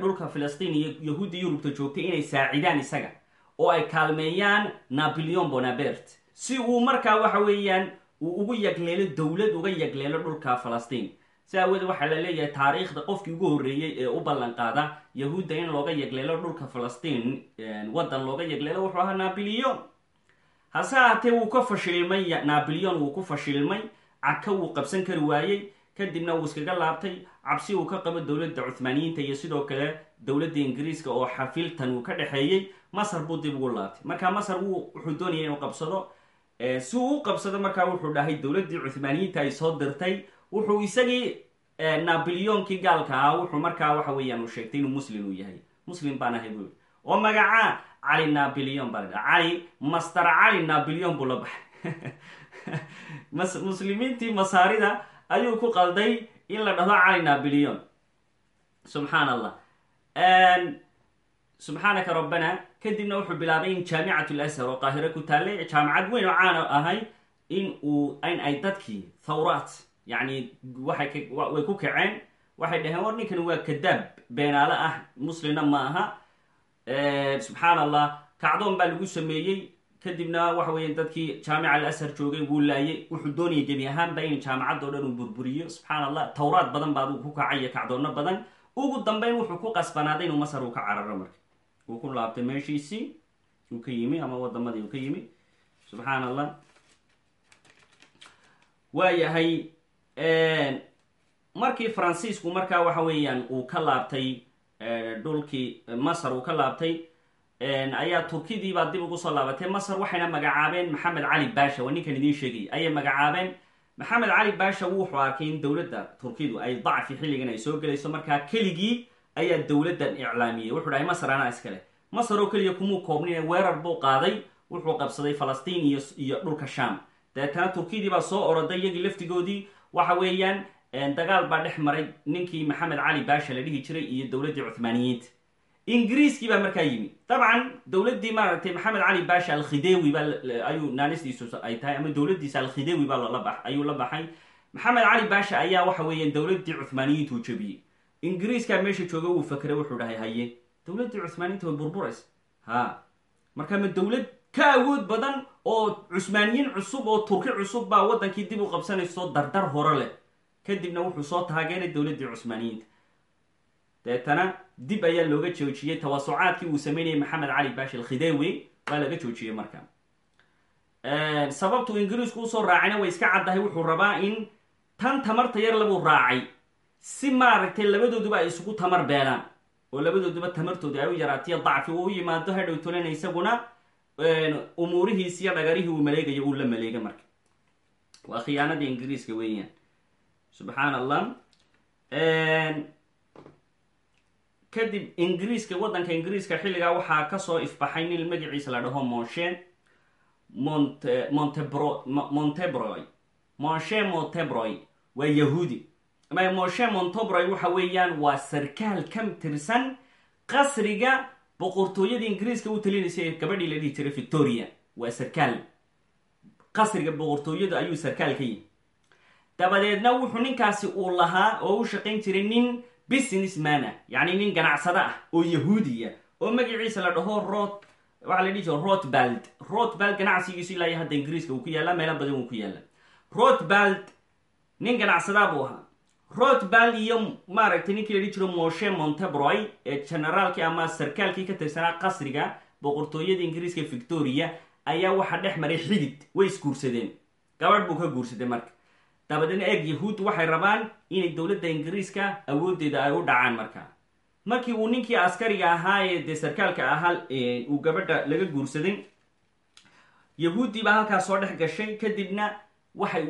Dhulka filistiin iyo yahuuddii yurubta joogtay inay saacidaan isaga oo ay kaalmeeyaan napoleon bonapert si uu markaa waxa weeyaan uu ugu yagleelo dowlad uga yagleelo dhulka falastiin. Si aawoodee waxaa la leeyahay taariikhda qofkii ugu horreeyey ee u ballan qaada yahuudda in looga yagleelo dhulka falastiin waddan looga yagleelo wuxuu ahaa napoleon hase haatee wuu ka fashilmay napoleon wuu ku fashilmay caka wuu qabsan kari waayey kadibna wuu iskaga laabtay cabsi uu ka qabo dowladda cuthmaaniyiinta iyo sidoo kale dowladda ingiriiska oo xafiltan uu ka dhexeeyey. Masar buu dib ugu laabtay. Marka masar wuxuu doonaya inuu qabsado si uu u qabsado markaa wuxuu dhahay dowladdii cuthmaaniyiinta ay soo dirtay. Wuxuu isagii napoleonkii gaalka ahaa. Wuxuu markaa waxa weeyaan uu sheegtay inuu muslim uu yahay. Muslim baan ahay buu oo magacaa cali napoleon baa la dhaha cali master cali napoleon buu la baxay. Muslimiintii masaarida ayuu ku qalday in la dhahdo cali napoleon subxaan allah subxaanaka rabbana kadibna wuxuu bilaabay in jaamicat lashar oo qaahiro ku taallay jaamacad weyn oo caana ahay in uu in ay dadkii thawraat yacni waxay way ku kaceen waxay dhaheen war ninkan waa kadaab beenaale ah muslimna ma aha. Subxaan allah kacdoon baa lagu sameeyey. Kadibna waxa weya dadkii jaamica al ashar joogay wuu laayay. Wuxuu doonayay gebi ahaanba in jaamacaddo dhan uu burburiyo. Subxaan allah tawraad badan baa aduu ku kacay iyo kacdoonno badan. Ugu dambeyn wuxuu ku qasbanaaday inuu masar uu ka cararo marka uu ku laabtay meeshiisii uu ka yimi ama wadamadii uu ka yimi subxaan allah waayahay markii faransiisku markaa waxa weeyaan uu ka laabtay dhulkii masar uu ka laabtay ayaa turkidiibaa dib ugu soo laabatay masar waxayna magacaabeen maxamed cali basha waa ninkan idiin sheegayay ayay magacaabeen maxamed cali basha wuxuu arkay in dowladda turkidu ay dacfi xilligan ay soo gelayso markaa keligii ayaa dowladdan iclaamiyey. Wuxuu dhahay masar anaa iskale masar oo keliya kumuu koobnine weerar buu qaaday. Wuxuu qabsaday falastiin iyo iyo dhulka sham dabeetana turkidii baa soo oroday iyagii laftigoodii. Waxa weeyaan dagaal baa dhex maray ninkii maxamed cali basha la dhihi jiray iyo dowladdii cuthmaaniyiinta. Ingiriiskii baa markaa yimi dabcan dowladdii maaragtay maxamed cali basha alkhidewi baa ayuu naanistiisu ay tahay ama dowladdiisa alkhidewi baa ayuu la baxay. Maxamed cali basha ayaa waxa weeyaan dowladdii cuthmaaniyiinta uu jebiyey ingiriiskaa meesha jooga wuu fakray wuxuu dhahay haye dowladdii cuthmaaniyiinta way burburays ha. Marka ma dowlad ka awood badan oo cusmaaniyiin cusub oo turki cusub baa waddankii dib u qabsanayso dardar hore leh. Kadibna wuxuu soo taageeray dowladdii cusmaaniyiinta deetana dib ayaa looga joojiyey tawasucaadkii uu sameynayay maxamed cali bashi alkhidewi waa laga joojiyey marka. Sababtuu ingiriisku u soo raacayna way iska caddahay wuxuu rabaa in tan tamarta yar labuu raacay si maaragtay labadooduba ay isugu tamar beelaan oo labadooduba tamartooda ay u yaraatiyo dacfi uu u yimaado hadhow tolena isaguna umuurihiis iyo dhagarihii uu maleegayo uu la maleega marka. Waa khiyaanadii ingiriiska weeyaan. Subxaan allah kadib ingiriiska waddanka ingiriiska xilligaa waxaa ka soo ifbaxay nin magaciisa la dhaho monshe mont montebro montebroy monshe montebroy waa yahuudi monshe montebroy waxa weeyaan waa sarkaal ka tirsan qasriga boqortooyadii ingiriiska u talinaysay gabadhii la dhihi jiray victoria. Waa sarkaal. Qasriga boqortooyada ayuu sarkaal ka yihi dabadeedna wuxuu ninkaasi uu lahaa oo u shaqayn jiray nin business mana yacni nin ganacsado ah oo yahuudiya oo magaciisa la dhaho rot waxaa la dhihi jira rotbald rotbald ganacsigiisu ilaa iyo hadda ingiriiska uu ku yaalla meelo badan uu ku yaalla rotbald nin ganacsadaa buu ahaa rotbald iyo maaragtay ninkii la dhihi jiro moshe montebroy ee generaalkii ama sarkaalkii ka tirsanaa qasriga boqortooyada ingiriiska victoria ayaa waxaa dhex maray xidid. Way isguursadeen. Gabadh buu ka guursaday marka. Dabadeedna eeg yahuud waxay rabaan inay dowladda ingiriiska awooddeeda ay u dhacaan markaa markii uu ninkii askariga ahaa ee dee sarkaalka ahaa uu gabadha laga guursaday yahuuddii baa halkaa soo dhex gashay. Kadibna waxay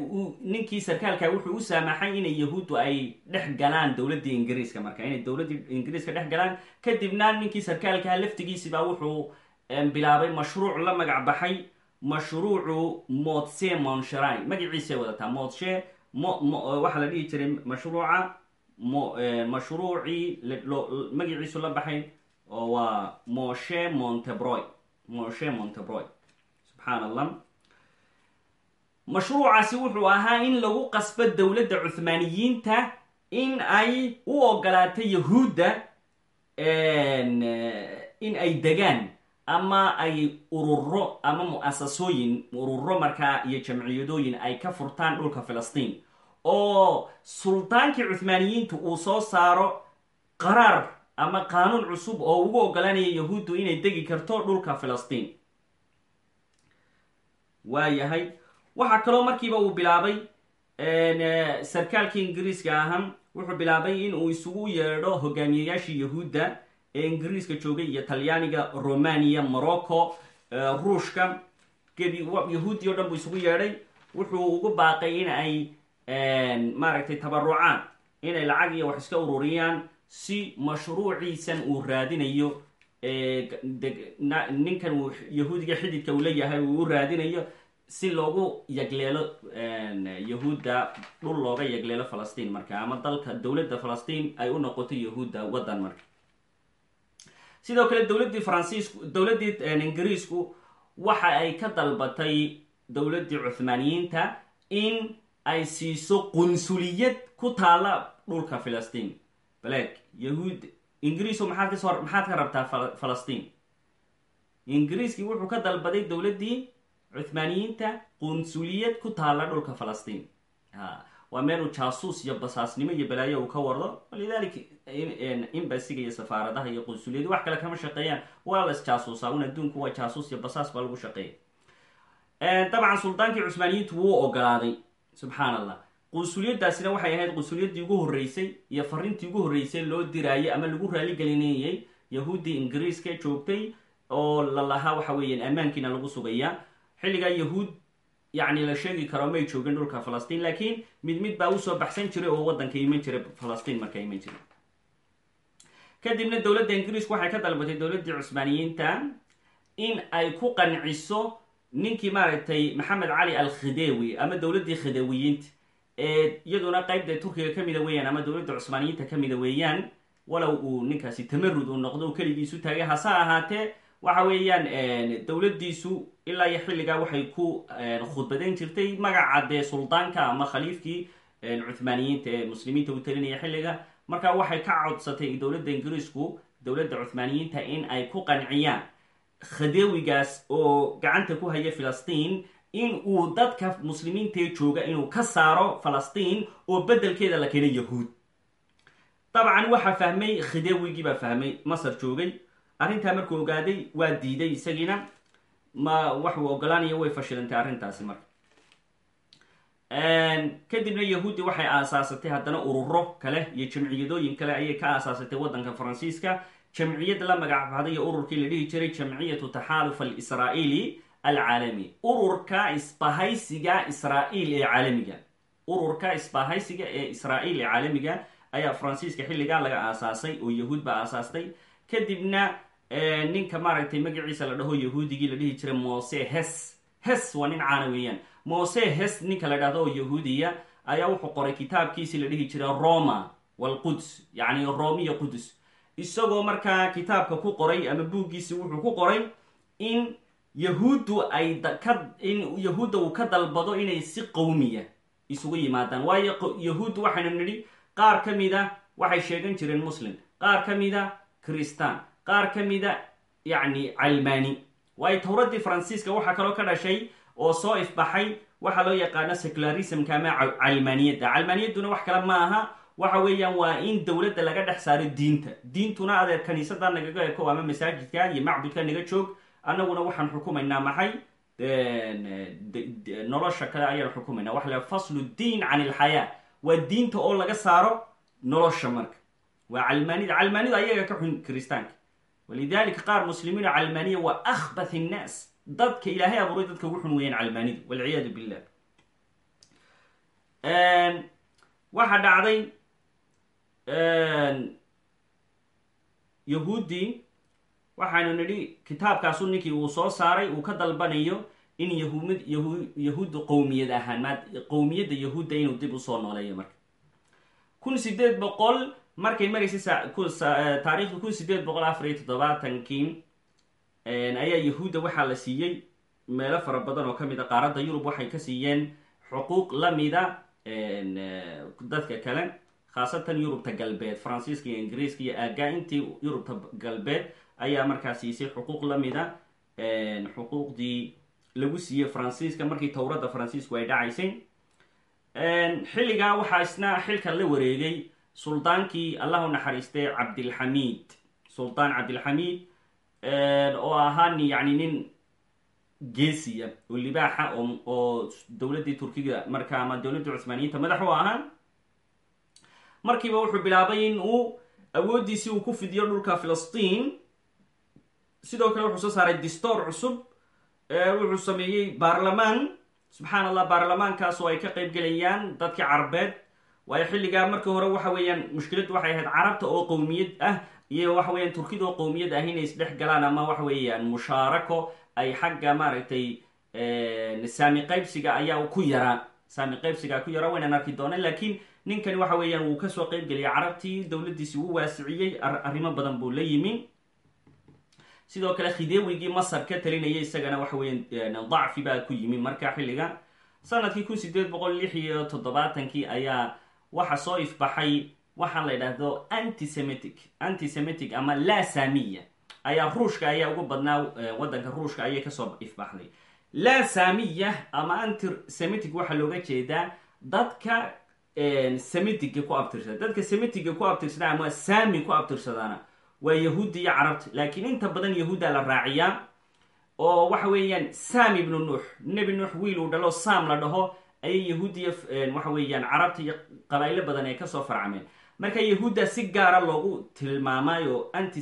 ninkii sarkaalka wuxuu u saamaxay inay yahuuddu ay dhex galaan dowladdii ingiriiska marka. Inay dowladdii ingiriiska dhex galaan kadibna ninkii sarkaalkaha laftigiisibaa wuxuu bilaabay mashruuc la magac baxay mashruucu motse monsherai magaciisay wadataa? Motshe waxaa la dhihi jiray mashruuca mashruucii magaciisu la baxay oo waa moshe montebroy moshe montebroy subxaan allah mashruucaasi wuxuu ahaa in lagu qasbo dowladda cuthmaaniyiinta in ay u ogolaato yahuudda in ay degaan ama ay ururo ama mu'asasooyin ururo markaa iyo jamciyadooyin ay ka furtaan dhulka filistiin. Oo sultaankii cuthmaaniyiinta uu soo saaro qaraar ama qaanuun cusub oo ugu ogolaanaya yahuuddu inay degi karto dhulka filistiin. Waa yahay waxaa kaloo markiiba uu bilaabay sarkaalkii ingiriiska ahaa wuxuu bilaabay in uu isugu yeedho hogaamiyayaashii yahuudda ee ingiriiska joogay iyo talyaaniga romania morocco ruushka. Gebi yahuudi o dhan buu isugu yeedhay. Wuxuu ugu baaqay in ay maaragtay tabarucaan inay lacag iyo wax iska ururiyaan si mashruuciisan uu raadinayo ninkan uu yahuudiga xididka uu leeyahay uu u raadinayo si loogu yagleelo yahuudda dhul looga yagleelo falastiin marka ama dalka dowladda falastiin ay u noqoto yahuudda waddan marka. Sidoo kale dowladdii faransiisku dowladdii ingiriisku waxa ay ka dalbatay dowladdii cuthmaaniyiinta in ay siiso qunsuliyad ku taala dhulka filistiin. Baleeg yahuud ingiriisu maxaad ka soo maxaad ka rabtaa falastiin? Ingiriiskii wuxuu ka dalbaday dowladdii cuthmaaniyiinta qunsuliyad ku taala dhulka falastiin. Waa meeluu jaasuus iyo basaasnimo iyo balaayo uu ka wardo. Walidalik imbasiga iyo safaaradaha iyo qunsuliyadu wax kale kama shaqeeyaan. Waa las jaasuusaa un adduunku waa jaasuus iyo basaas baa lagu shaqeeya dabcan sultaankii cusmaaniyiintu wuu ogolaaday subxaan allah qunsuliyadaasina waxay ahayd qunsuliyaddii ugu horreysay iyo fariintii ugu horreysay loo diraayay ama lagu raaligelinayay yahuuddii ingiriiska joogtay oo la lahaa waxa weeyaan ammaankiina lagu sugaya xilligaa yahuud yacni la sheegi karo may joogin dhulka falastiin laakiin mid mid baa u soo baxsan jiray oo waddanka iman jiray falastiin marka iman jiray. Kadibna dowladda ingiriisku waxay ka dalbatay dowladdii cusmaaniyiinta in ay ku qanciso ninkii maaragtay maxamed cali al khidewi ama dowladdii khidewiyiinta ee iyaduna qeybda turkiga kamida weeyaan ama dowladda cusmaaniyiinta kamida weeyaan walow uu ninkaasi tamarud uu noqdo u keligiisu taagay hase ahaatee waxa weeyaan dowladdiisu ilaa iyo xilligaa waxay ku khudbadeyn jirtay magaca dee suldaanka ama khaliifkii cuthmaaniyiinta ee muslimiinta u talinaya xilliga. Marka waxay ka codsatay dowladda ingiriisku dowladda cuthmaaniyiinta in ay ku qanciyaan khadewigaas oo gacanta ku haya filistiin in uu dadka muslimiintae jooga inuu ka saaro falastiin oo beddelkeeda la keenay yahuud. Dabcan waxaa fahmay khidewigii baa fahmay masar joogay arrintaa markuu ogaaday waa diiday isagiina ma waxuu ogolaanaya way fashilantay arrintaasi marka. Kadibna yahuudi waxay aasaasatay haddana ururo kale iyo jamciyadooyin kale ayay ka aasaasatay waddanka faransiiska. Jamciyad la magacbahday ururkii la dhihi jiray jamciyatu taxaaluf alisraa-iili alcaalami. Ururka isbahaysiga israa'iil ee caalamiga. Ururka isbahaysiga ee israa'iil ee caalamiga ayaa faransiiska xilligaa laga aasaasay oo yahuud baa aasaastay kadibna ninka maaragtay magaciisa la dhaho yahuudigii la dhihi jiray mose hes. Hes waa nin caana weeyaan. Mose hes ninka la dhahdo oo yahuudiya ayaa wuxuu qoray kitaabkiisii la dhihi jiray roma walquds yacni romiya qudus isagoo markaa kitaabka ku qoray ama buuggiisi wuxuu ku qoray in yahuuddu ay ka in yahuudda uu ka dalbado inay si qowmiya isugu yimaadaan. Waayo yahuuddu waxaynu nidhi qaar ka mida waxay sheegan jireen muslim qaar ka mida kristaan. Qaar ka mida yacni calmaani waayo towraddii faransiiska waxaa kaloo ka dhashay oo soo ifbaxay waxaa loo yaqaano secularismka ama calmaaniyadda calmaaniyadduna wax kale ma aha waxa weeyaan waa in dowladda laga dhex saaro diinta. Diintuna adeer kaniisada nagaga eko ama masaajidka iyo macbudka naga joog annaguna waxaan xukumaynaa maxay? Nolosha kale ayaan xukumaynaa. Waxa la faslu diin can ilxayaa waa diinta oo laga saaro nolosha marka waa calmaanida calmaanida ayaga ka xun kiristaanka. Walidalika qaar muslimiin oo calmaaniya waa akhbath innaas dadka ilaahay abuuray dadka ugu xun weeyaan calmaanidu walciyaadu billah. Waxaa dhacday yahuuddii waxaanu nidhi kitaabkaasu ninkii uu soo saaray uu ka dalbanayo in yahumid yahu yahuudda qowmiyad ahaan ma qowmiyadda yahuudda inuu dib u soo nooleeyo marka. Kun sideed boqol markay maraysay taarikhda kun sideed boqol afar iyo toddobaatankii ayaa yahuudda waxaa la siiyey meelo fara badan oo ka mid a qaaradda yurub. Waxay ka siiyeen xuquuq lamida dadka kale khaasatan yurubta galbeed. Faransiiska iyo ingiriiska iyo aagaa intii yurubta galbeed ayaa markaa siisay xuquuq lamida xuquuqdii lagu siiyey faransiiska. Markii towradda faransiisku ay dhacaysay xilligaa waxaa isna xilkan la wareegay suldaankii allahu naxariistay cabdilxamiid suldaan cabdilxamiid oo ahaa yani nin geesiya oo libaaxa oo dowladdii turkiga marka ama dowladdii cusmaaniyiinta madax u ahaa markiiba wuxuu bilaabay in uu awooddiisii uu ku fidiyo dhulka filistiin. Sidoo kale wuxuu soo saaray distoor cusub. Wuxuu sameeyey baarlamaan. Subxaan allah baarlamaankaas oo ay ka qayb gelayaan dadkii carabeed waayo xilligaa markii hore waxa weeyaan mushkiladdu waxay ahayd carabta oo qowmiyad ah iyo waxa weeyaan turkida oo qowmiyad ah inay isdhex galaan ama waxa weeyaan mushaarako ay xagga maaragtay saami qaybsiga ayaa ku yaraa saami qaybsiga ku yaraa waynaan arki doona laakiin ninkani waxa weeyaan wuu ka soo qayb geliyay. Carabtii dowladdiisi wuu waasiciyey arrimo badan buu la yimi sidoo kale khidewigii masar ka talinayay isagana waxa weeyaan dacfi baa ku yimi marka xilliga. Sanadkii kun sideed boqol lix iyo toddobaatankii ayaa waxa soo ifbaxay waxaa la yidhaahdo antisemitic antisemitic ama la samiya. Ayaa ruushka ayaa ugu badnaa waddanka ruushka ayay ka soo ifbaxday. La samiya ama antisemitic waxaa looga jeedaa dadka semitiga ku abtirsada dadka semitiga ku abtirsada ama sami ku abtirsadaana waa yahuudda iyo carabta. Laakiin inta badan yahuudda la raaciyaa oo waxa weeyaan sam ibnu nuux nebi nuux wiil uu dhalo sam la dhaho ayay yahuudiya waxa weeyaan carabta iyo qabaa'ilo badan ay ka soo farcameen. Marka yahuudda si gaara loogu tilmaamay oo anti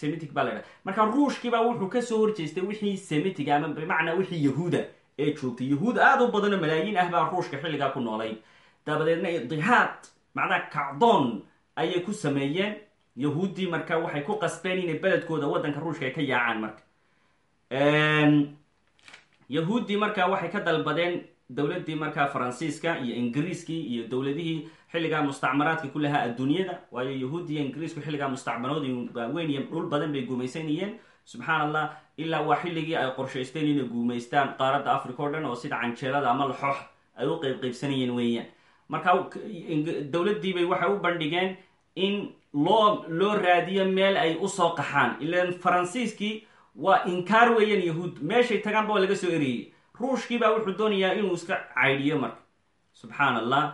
semitic baa la ydhaha marka ruushkiibaa wuxuu ka soo horjeestay wixii semitic ama bimacnaa wixii yahuuda ee joogtay. Yahuud aada u badanoo malaayiin ah baa ruushka xilligaa ku noolay dabadeedna idihaad macnaha kacdoon ayay ku sameeyeen. Yahuuddii marka waxay ku qasbeen inay beledkooda waddanka ruushka ay ka yaacaan marka. Yahuuddii marka waxay ka dalbadeen dowladdii markaa faransiiska iyo ingiriiskii iyo dowladihii xilligaa mustacmaraadka ku lahaa adduunyada waayo yahuudi iyo ingiriisku xilligaa mustacmaroodi waaweyn iyo dhul badan bay gumaysanayeen subxaan allah ilaa waa xilligii ay qorshaysteen inay guumaystaan qaaradda africa o dhan oo sida canjeelada ama laxoox ay u qeyb qeybsanayeen weeyaan. Marka dowladdiibay waxay u bandhigeen in loo loo raadiyo meel ay u soo qaxaan. Ilan faransiiskii waa inkaar weeyaan yahuud meeshay tagaanba waa laga soo eriyey ruushkiibaa wuxuu doonayaa inuu iska caydhiyo marka. Subxaan allah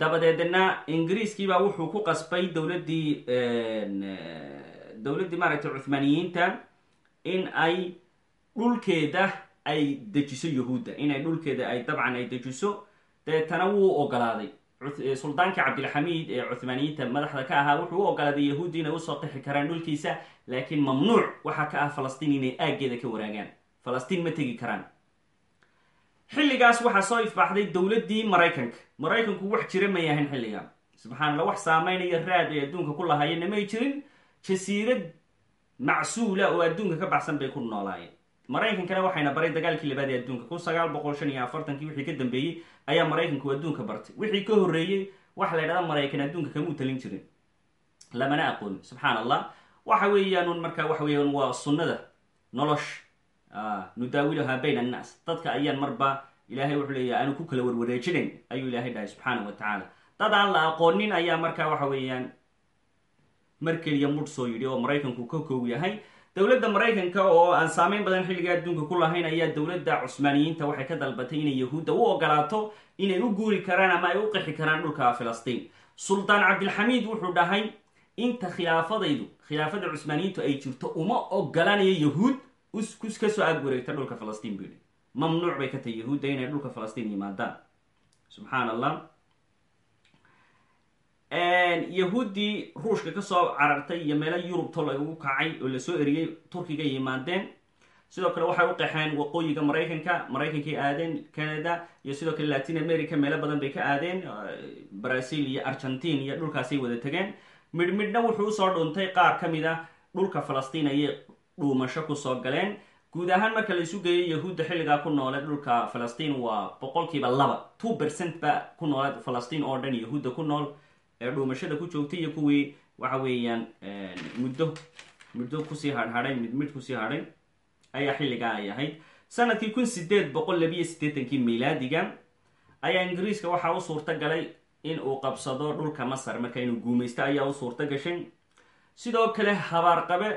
dabadeedna ingiriiskiibaa wuxuu ku qasbay dowladdii dowladdii maaragtay cuthmaaniyiinta in ay dhulkeeda ay dejiso yahuudda inay dhulkeeda ay dabcan ay dejiso. Deetana wuu ogolaaday. Suldaankii cabdilxamiid ee cuthmaaniyiinta madaxda ka ahaa wuxuu u ogolaaday yahuuddi inay u soo qixi karaan dhulkiisa laakiin mamnuuc waxaa ka ah falastiin inay aaggeeda ka waraagaan falastiin ma tegi karaan xilligaas waxaa soo ifbaaxday dowladdii maraykanka. Maraykanku wax jira may ahayn xilliga. Subxana allah wax saameynaya raad ay adduunka ku lahaayeenna may jirin. Jasiirad macsuula oo adduunka ka baxsan bay ku noolaayeen. Maraykankana waxayna baray dagaalkii labaad ee adduunka. Kun sagaal boqol shan iyo afartankii wixii ka dambeeyey ayaa maraykanku adduunka bartay. Wixii ka horreeyey waxa la ydhahda maraykan adduunka kamuu talin jirin. Lamana aqoon. Subxaan allah waxa weeyaan marka waxa weeyaan waa sunnada nolosha nudaawiluhaa bayn annaas dadka ayaan marba ilaahay wuxuu leeyahy aanu ku kala warwareejinayn ayuu ilaahay dhahay subxaana wa tacaala. Dad aan la aqoonin ayaa marka waxa weeyaan mar keliya mudh soo yidhi oo maraykanku ka koow yahay. Dowladda maraykanka oo aan saameyn badan xilliga adduunka ku lahayn ayaa dowladda cusmaaniyiinta waxay ka dalbatay inay yahuudda u ogolaato inay u guuri karaan ama ay u qixi karaan dhulka filistiin. Suldaan cabdilxamiid wuxuu dhahay inta khilaafadaydu khilaafada cusmaaniyiintu ay jirto uma ogolanayo yahuud ka soo ag wareegta dhulka falastiin buu yihi mamnuuc bay ka tahay yahuudda inay dhulka falastiin yimaadaan. Subxaan allah yahuuddii ruushka ka soo carartay iyo meelo yurubto lagu kacay oo la soo eriyey turkiga yimaadeen. Sidoo kale waxay u qaxeen waqooyiga maraykanka maraykankay aadeen canada iyo sidoo kale latin america meelo badan bay ka aadeen. Brazil iyo argentine iyo dhulkaasay wada tegeen midhmidhna wuxuu u soo dhuuntay qaar ka mid a dhulka falastiin ayay dhuumasho ku soo galeen. Guud ahaan marka la isu geeyo yahuudda xilligaa ku noole dhulka falastiin waa boqolkiiba laba two percent ba ku noole falastiin oo dhan yahuudda ku nool. Ee dhuumashada ku joogtay iyo kuwii waxa weeyaan muddo muddo ku sii hadhadhay mid mid ku sii hadhay ayaa xilligaa ay ahayd. Sanadkii kun sideed boqol labiyo siddeetankii milaadiga ayaa ingiriiska waxaa u suurta galay in uu qabsado dhulka masar. Marka inuu guumaysto ayaa u suurta gashay sidoo kale habaarqabe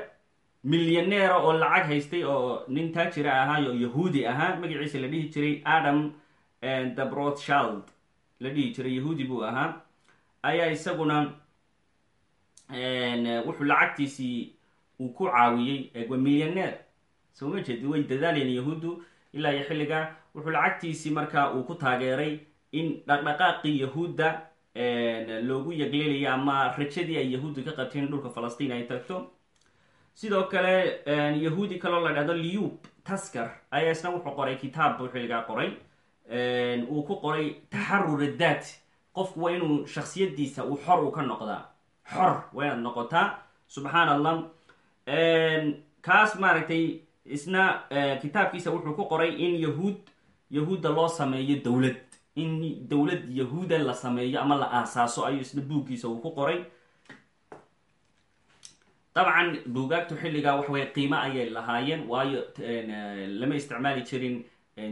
milyaneera oo lacag haystay oo nin taajira ahaa oo yahuudi ahaa. Magaciisa la dhihi jiray adam dabrothshild la dhihi jiray yahuudi buu ahaa. Ayaa isaguna wuxuu lacagtiisii uu ku caawiyey waa milyaneer soo ma jeedi way dadaalayeen yahuuddu ilaa iyo xilligaa wuxuu lacagtiisii markaa uu ku taageeray in dhaqdhaqaaqii yahuudda loogu yagleelayo ama rajadii ay yahuudda ka qabteen dhulka falastiin ay tagto sidoo kale yahuudi kaloo la dhahdo liub tasker ayaa isna wuxuu qoray kitaab buu xilligaa qoray uu ku qoray taxarur daat. Qofku waa inuu shaksiyadiisa uu xor uu ka noqdaa. Xor waa inaad noqotaa subxaan allah kaas maaragtay isna kitaabkiisa wuxuu ku qoray in yahuud yahuudda loo sameeyo dowlad in dowlad yahuuda la sameeyo ama la aasaaso ayuu isna buuggiisa uu ku qoray dabcan buugaagtu xilligaa waxaweye qiimo ayay lahaayeen waayo lama isticmaali jirin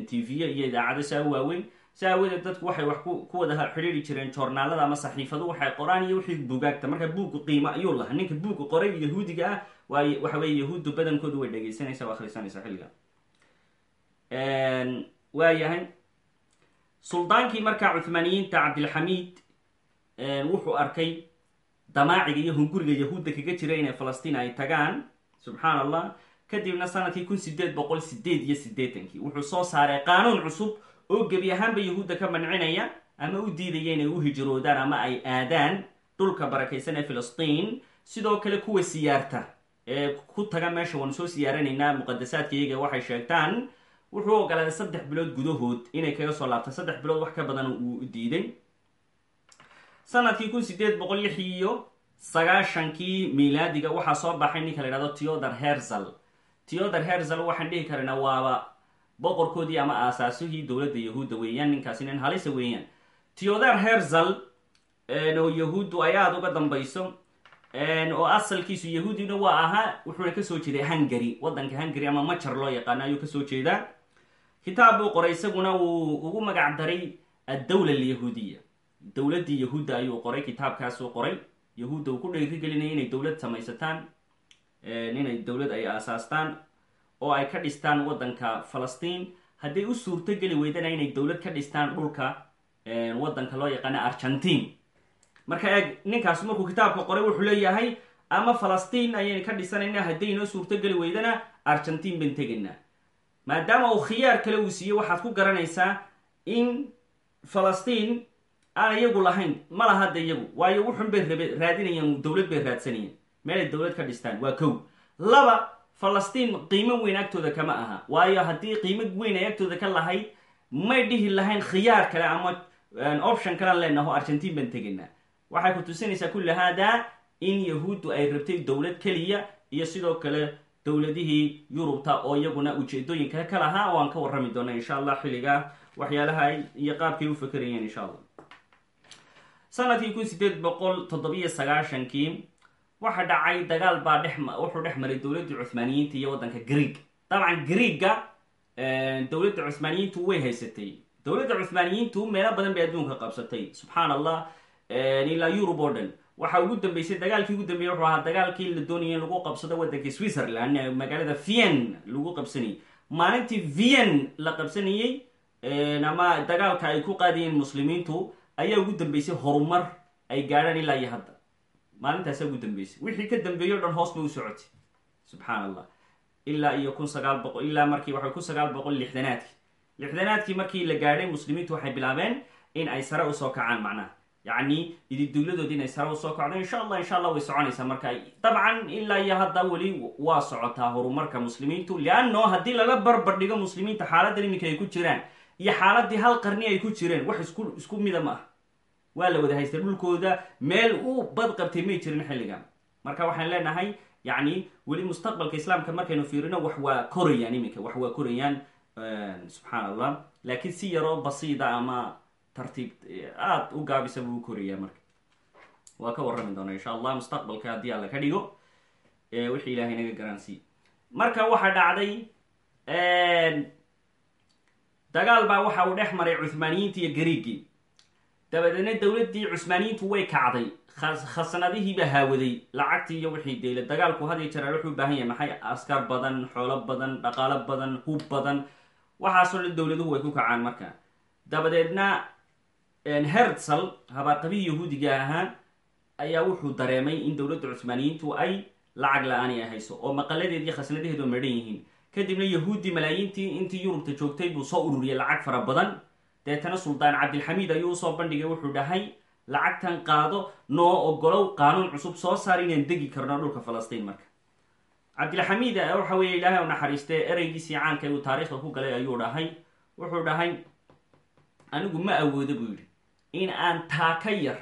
t v iyo idaacado saa waaweyn. Si aawadeed dadku waxay wax ku wada xidhiiri jireen joornaalada ama saxiifadu waxay qoraan iyo wixii buugaagta. Marka buuggu qiimo ayuu lahaa. Ninka buugga qoray yahuudiga ah waay waxa weye yahuuddu badankoodu way dhegaysanaysa o akhrisanaysa xilliga. Waayahay suldaankii markaa cuthmaaniyiinta cabdilxamiid wuxuu arkay damaaciga iyo hunguriga yahuudda kaga jira inay falastiin ay tagaan subxaan allah kadibna sannadkii kun sideed boqol sideed iyo siddeetankii wuxuu soo saaray qaanuun cusub oo gebi ahaanba yahuudda ka mancinaya ama u diidaya inay u hijroodaan ama ay aadaan dhulka barakaysan ee filistiin sidoo kale kuwa siyaarta ee ku taga meesha waanu soo siyaaranaynaa muqadasaadka iyaga waxay sheegtaan wuxuu ogolaaday saddex bilood gudahood inay kaga soo laabtaan. Saddex bilood wax ka badan uu diiday sannadkii kun sideed boqol lix iyo sagaashankii miilaadiga waxaa soo baxay ninka la yhahdo theodor herzal theodor herzal waxaan dhihi karaynaa waaba boqorkoodii ama aasaasihii dowladda yahuudda weeyaan ninkaasi nin halisa weeyaan. Theodor herzal oo yahuuddu ay aada uga dambayso oo asalkiisu yahuudina waa ahaa wuxuuna ka soo jeeday hungary waddanka hungary ama majar loo yaqaano ayuu ka soo jeedaa. Kitaab buu qoray isaguna uu ugu magac daray addawla alyahuudiya dowladdii yahuudda ayuu qoray kitaabkaasuu qoray. Yahuudda uu ku dhiirigelinaya inay dowlad samaysataan inay dowlad ay aasaastaan oo ay ka dhistaan waddanka falastiin. Hadday u suurto geli weydana inay dowlad ka dhistaan dhulka waddanka loo yaqaano argentine marka eeg ninkaas markuu kitaabka qoray wuxuu leeyahay ama falastiin ayaynu ka dhisanaynaa hadday inoo suurto geli weydana argentine baan tegaynaa. Maadaama uu khiyaar kale uu siiyey waxaad ku garanaysaa in falastiin aan iyagu lahayn ma laha hadda iyagu. Waayo wuxun bay rabe raadinayaan dowlad bay raadsanayeen meelay dowlad ka dhistaan waa kow. Laba falastiin qiimo weyn agtooda kama aha. Waayo haddii qiimo weyn ay agtooda ka lahayd may dhihi lahayn khiyaar kale ama option kalean leenaho argentine baan tegaynaa waxay ku tusinaysaa kulli haadaa in yahuuddu ay rabtay dowlad keliya iyo sidoo kale dowladihii yurubta oo iyaguna ujeedooyin kale ka lahaa. Oo aan ka warrami doona insha allah xilligaa waxyaalaha iyo qaabkay u fakerayeen insha allah sannadkii kun sideed boqol toddobiyo sagaashankii waxa dhacay dagaal baa dhex wuxuu dhex maray dowladdii cuhmaaniyiinta iyo waddanka greeg dabcan greega dowladda cuhmaaniyiintu way haysatay. Dowladda cuhmaaniyiintu meelo badan bay adduunka qabsatay. Subxaan allah ilaa yurub oo dhan waxaa ugu dambeysay dagaalkii ugu dambeeyey wuxuu ahaa dagaalkii la doonayay lagu qabsado waddanka switzerland magaalada vien lagu qabsanayay maalintii vien la qabsanayey ama dagaalka ay ku qaadayeen muslimiintu ayaa ugu dambeysay horumar ay gaadhaan ilaa iyo hadda. Maalintaasa ugu dambeysay. Wixii ka dambeeyey o dhan hoos bay u socotay. Subxaan allah ilaa iyo kun sagaal boqol ilaa markii waxa kun sagaal boqol lixdanaadkii. Lixdanaadkii markii la gaadhay muslimiintu waxay bilaabeen in ay sare u soo kacaan macnaha. Yacni ididuuladoodi inay sare u soo kacdo insha allah insha allah way soconaysaa marka dabcan ilaa iyo hadda weli waa socotaa horumarka muslimiintu lianno haddii lala barbar dhigo muslimiinta xaaladan iminka ay ku jiraan iyo xaaladii hal qarni ay ku jireen wax isku isku mida ma ah waa la wada haystay dhulkooda meel u bad qabtay may jirin xilligan marka waxaan leenahay yacni weli mustaqbalka islaamka markaynu fiirino wax waa korayaan iminka wax waa korayaan subxaan allah laakiin si yaroo basiida ama tartiib aada u gaabisa buu u korayaa marka. Waa ka warrami doona insha allah mustaqbalka haddii alla ka dhigo wixii ilaahay naga garansiiy marka waxaa dhacday dagaal baa waxa uu dhex maray cuhmaaniyiinta iyo gariigii dabadeedna dowladdii cusmaaniyiintu way kacday. Khasnadihiiba haawaday. Lacagtii iyo wixii deela dagaalku had iyo jeer wuxuu u baahan yahay maxay askar badan xoolo badan dhaqaalo badan hub badan. Waxaasoo dhan dowladuhu way ku kacaan marka. Dabadeedna herzal habaaqabii yahuudiga ahaa ayaa wuxuu dareemay in dowladda cusmaaniyiintu ay lacag la'aani ay hayso oo maqaladeedii khasnadaheedu madhan yihiin. Kadibna yahuuddii malaayiintii intii yurubta joogtay buu soo ururiyay lacag fara badan deetana suldaan cabdilxamiid ayuu u soo bandhigay wuxuu dhahay lacagtan qaado noo ogolow qaanuun cusub soo saar inaan degi karno dhulka falastiin marka. cabdilxamiid waxa weeye ilaahay u naxariistee ereygiisii caanka uu taariikhda ku galay ayuu dhahay. Wuxuu dhahay anigu ma awoodo buu yidhi in aan taaka yar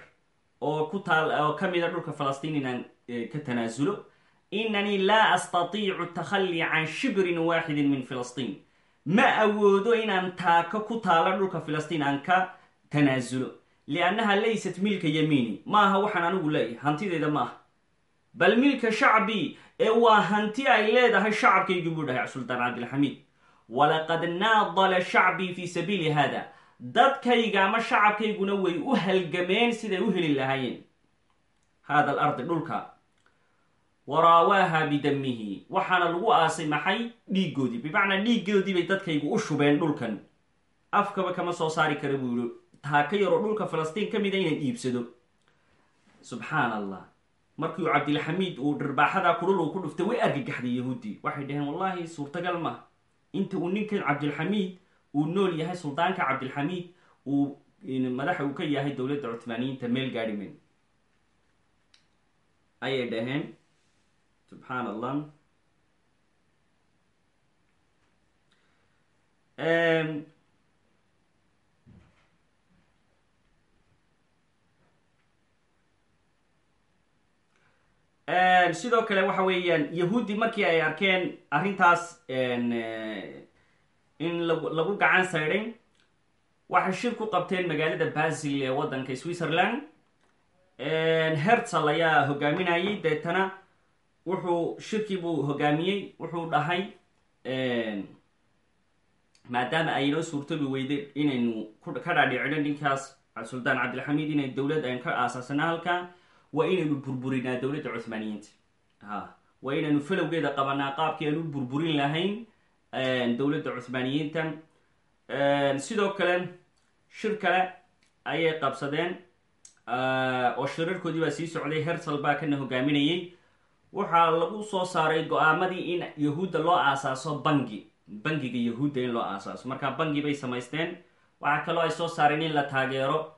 oo ku taal oo ka mida dhulka falastiin inaan ka tanaasulo inanii laa astatiicu takhallii can shibrin waaxidin min filastiin ma awoodo inaan taako ku taalo dhulka filistiin aan ka tanaasulo liannaha laysat milka yamiini. Maaha waxaan anigu leeyahay. Hantidayda ma bal milka shacbii ee waa hanti ay leedahay shacabkaygii buu dhahay sultaan cabdilxamiid. Walaqad naadala shacbii fi sabiili hada dadkayga ama shacabkayguna way u halgameen siday u heli lahaayeen. Hada al ardi dhulka waraawaaha bidamihi waxaana lagu aasay maxay? Dhiiggoodii. Bimacnaa dhiiggoodii bay dadkaygu u shubeen dhulkan. Afkaba kama soo saari kara buu yihi taaka yaroo dhulka falastiin ka mida inaan iibsado. Subxaan allah markii uu cabdilxamiid uu dharbaaxadaa kulul uu ku dhuftay way argagaxday yahuuddii waxay dhaheen wallahi suurtagal ma inta uu ninkan cabdilxamiid uu nool yahay suldaanka cabdilxamiid uu madaxa uu ka yahay dowladda cuthmaaniyiinta meel gaadhi mayn ayay dhaheen subxaan allah sidoo kale waxa weeyaan yahuudi markii ay arkeen arrintaas in lagu gacan saydhay waxay shir ku qabteen magaalada basil ee waddanka switzerland. Hertzal ayaa hogaaminayay deetana wuxuu shirkii buu hogaamiyey wuxuu dhahay maadaama aynoo suurtobi weyday inaynu ka dhaadhicino ninkaas suldaan cabdilxamiid inay dowlad aynu ka aasaasana halka waa inaynu burburinaa dowladda cuthmaaniyiinta ha waa inaynu falowgeeda qabanaa qaabkii aanu burburin lahayn dowladda cuthmaaniyiinta sidoo kale shir kale ayay qabsadeen oo shirarkoodii baa sii socday hersal baa kana hogaaminayay waxaa lagu soo saaray go'aamadii in yahuudda loo aasaaso bangi. Bangiga yahuudda in loo aasaaso. Markaa bangi bay samaysteen waxaa kaloo ay soo saareen in la taageero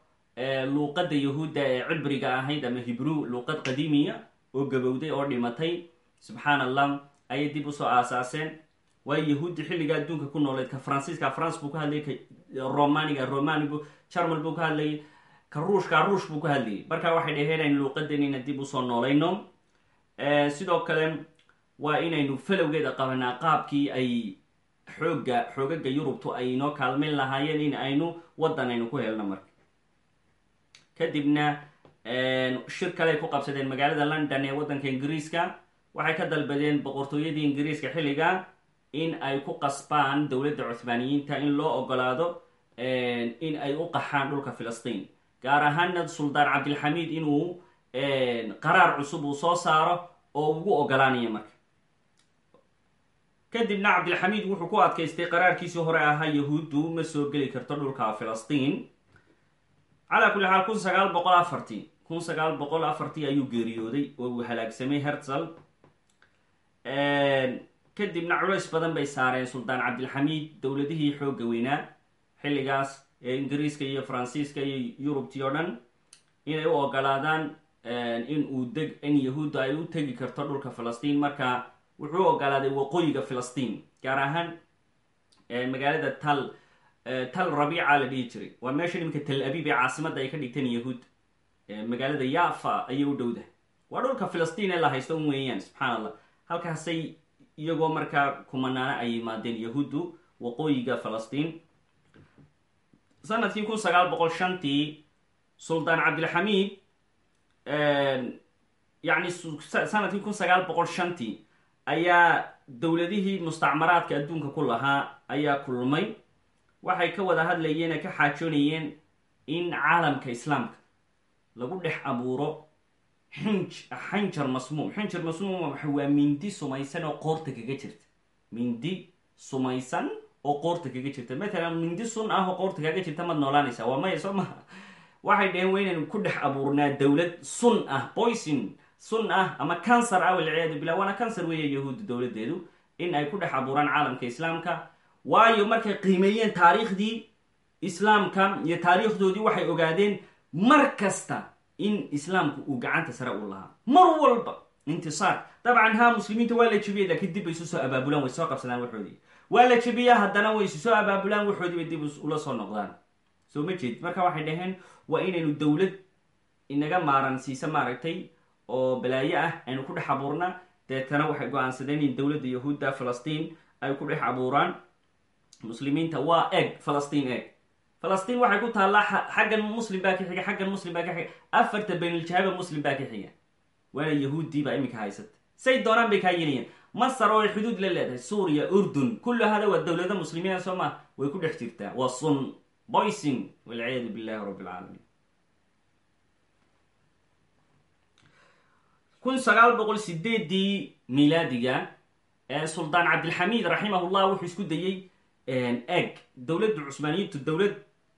luuqadda yahuudda ee cibriga ahayd ama hibrew luuqad qadiimiya oo gabowday oo dhimatay. Subxaan allah ayay dib u soo aasaaseen. Waayo yahuuddi xilliga adduunka ku nooleed ka faransiiska france buu ka hadlayay ka romaniga romanigu jarmal buu ka hadlayay ka ruushka ruush buu ka hadlayay marka waxay dhaheen aynu luuqadanina dib u soo noolayno sidoo kale waa inaynu falowgeeda qabanaa qaabkii ay xooga xoogaga yurubtu ay inoo kaalmayn lahaayeen in aynu waddan aynu ku helno marka. Kadibna shir kale ku qabsadeen magaalada london ee waddanka ingiriiska. Waxay ka dalbadeen boqortooyadii ingiriiska xilliga in ay ku qasbaan dowladda cuthmaaniyiinta in loo ogolaado in ay u qaxaan dhulka filistiin gaar ahaana suldaan cabdilxamiid inuu qaraar cusub uu soo saaro oo ugu ogolaanaya marka. Kadibna cabdilxamiid wuxuu ku adkaystay qaraarkiisii hore ahaa yahuuddu ma soo geli karto dhulka filistiin. Calaa kulli xaal kun sagaal boqol afartii kun sagaal boqol afartii ayuu geeriyooday oo uu halaagsamay herzal kadibna culays badan bay saareen suldaan cabdilxamiid dowladihii xoogga weynaa xilligaas ee ingiriiska iyo faransiiska iyo yurubtii oo dhan inay u ogolaadaan in uu deg in yahuudda ay u tegi karto dhulka filistiin marka wuxuu ogolaaday waqooyiga filistiin gaar ahaan magaalada tal tal rabiica la dhihi jiray. Waa meesha iminka tal abiib ee caasimadda ay ka dhigteen yahuud magaalada yafa ayay u dhowdahay waa dhulka filistiin ee la haysto weeyaan subxaan allah halkaasay iyagoo markaa kumanaana ay yimaadeen yahuuddu waqooyiga filistiin sannadkii kun sagaal boqol shantii suldaan cabdilxamiid yacni sannadkii kun sagaal boqol shantii ayaa dowladihii mustacmaraadka adduunka ku lahaa ayaa kulmay. Waxay ka wada hadlayeen ee ka xaajoonayeen in caalamka islaamka lagu dhex abuuro xinj xinjar masmuum. Xinjar masmuum waa mindi sumaysan oo qoorta kaga jirta. Mindi sumaysan oo qoorta kaga jirta. Matalan mindi sun ah oo qoorta kaga jirta maad noolaanaysaa. Waa maya soo maha waxay dhaheen waa inaynu ku dhex abuurnaa dowlad sun ah boyson sun ah ama cancer ah walciyaadu billah. Waana cancer weeya yahuudda dowladeedu in ay ku dhex abuuraan caalamka islaamka. Waayo markay qiimeeyeen taariikhdii islaamka iyo taariikhdoodii waxay ogaadeen mar kasta in islaamku uu gacanta sare u lahaa. Mar walba intisaar. Dabcan haa muslimiinta waa la jebiyay laakiin dib bay isu soo abaabulaan way soo qabsadaan waxoodii waa la jebiyaa haddana way isu soo abaabulaan waxoodii bay dib ula soo noqdaan soo ma jeed marka waxay dhaheen waa inaynu dowlad inaga maaran siisa maaragtay oo balaayo ah aynu ku dhex abuurnaa. Deetana waxay go'aansadeen in dowladda yahuudda filistiin ay ku dhex abuuraan. Muslimiinta waa eg filistiin eg filistiin waxay ku taallaa xaggan muslim baa ka xiga xaggan muslim baa ka xiga. Afarta baynuljahaaba muslim baa ka xiga. Waana yahuuddii baa iminka haysata say doonaan bay kaa yelayaan masar oo xuduud la leedahay suuriya urdun kullu hada waa dowladda muslimiina soo maa way ku dhex jirtaa. Waa sun boysin walciyaadu billahi rabbi alcaalamiin kun sagaal boqol sideedii milaadiga suldaan cabdilxamiid raximahullah wuxuu isku dayey eg dowladda cusmaaniyiintu dowlad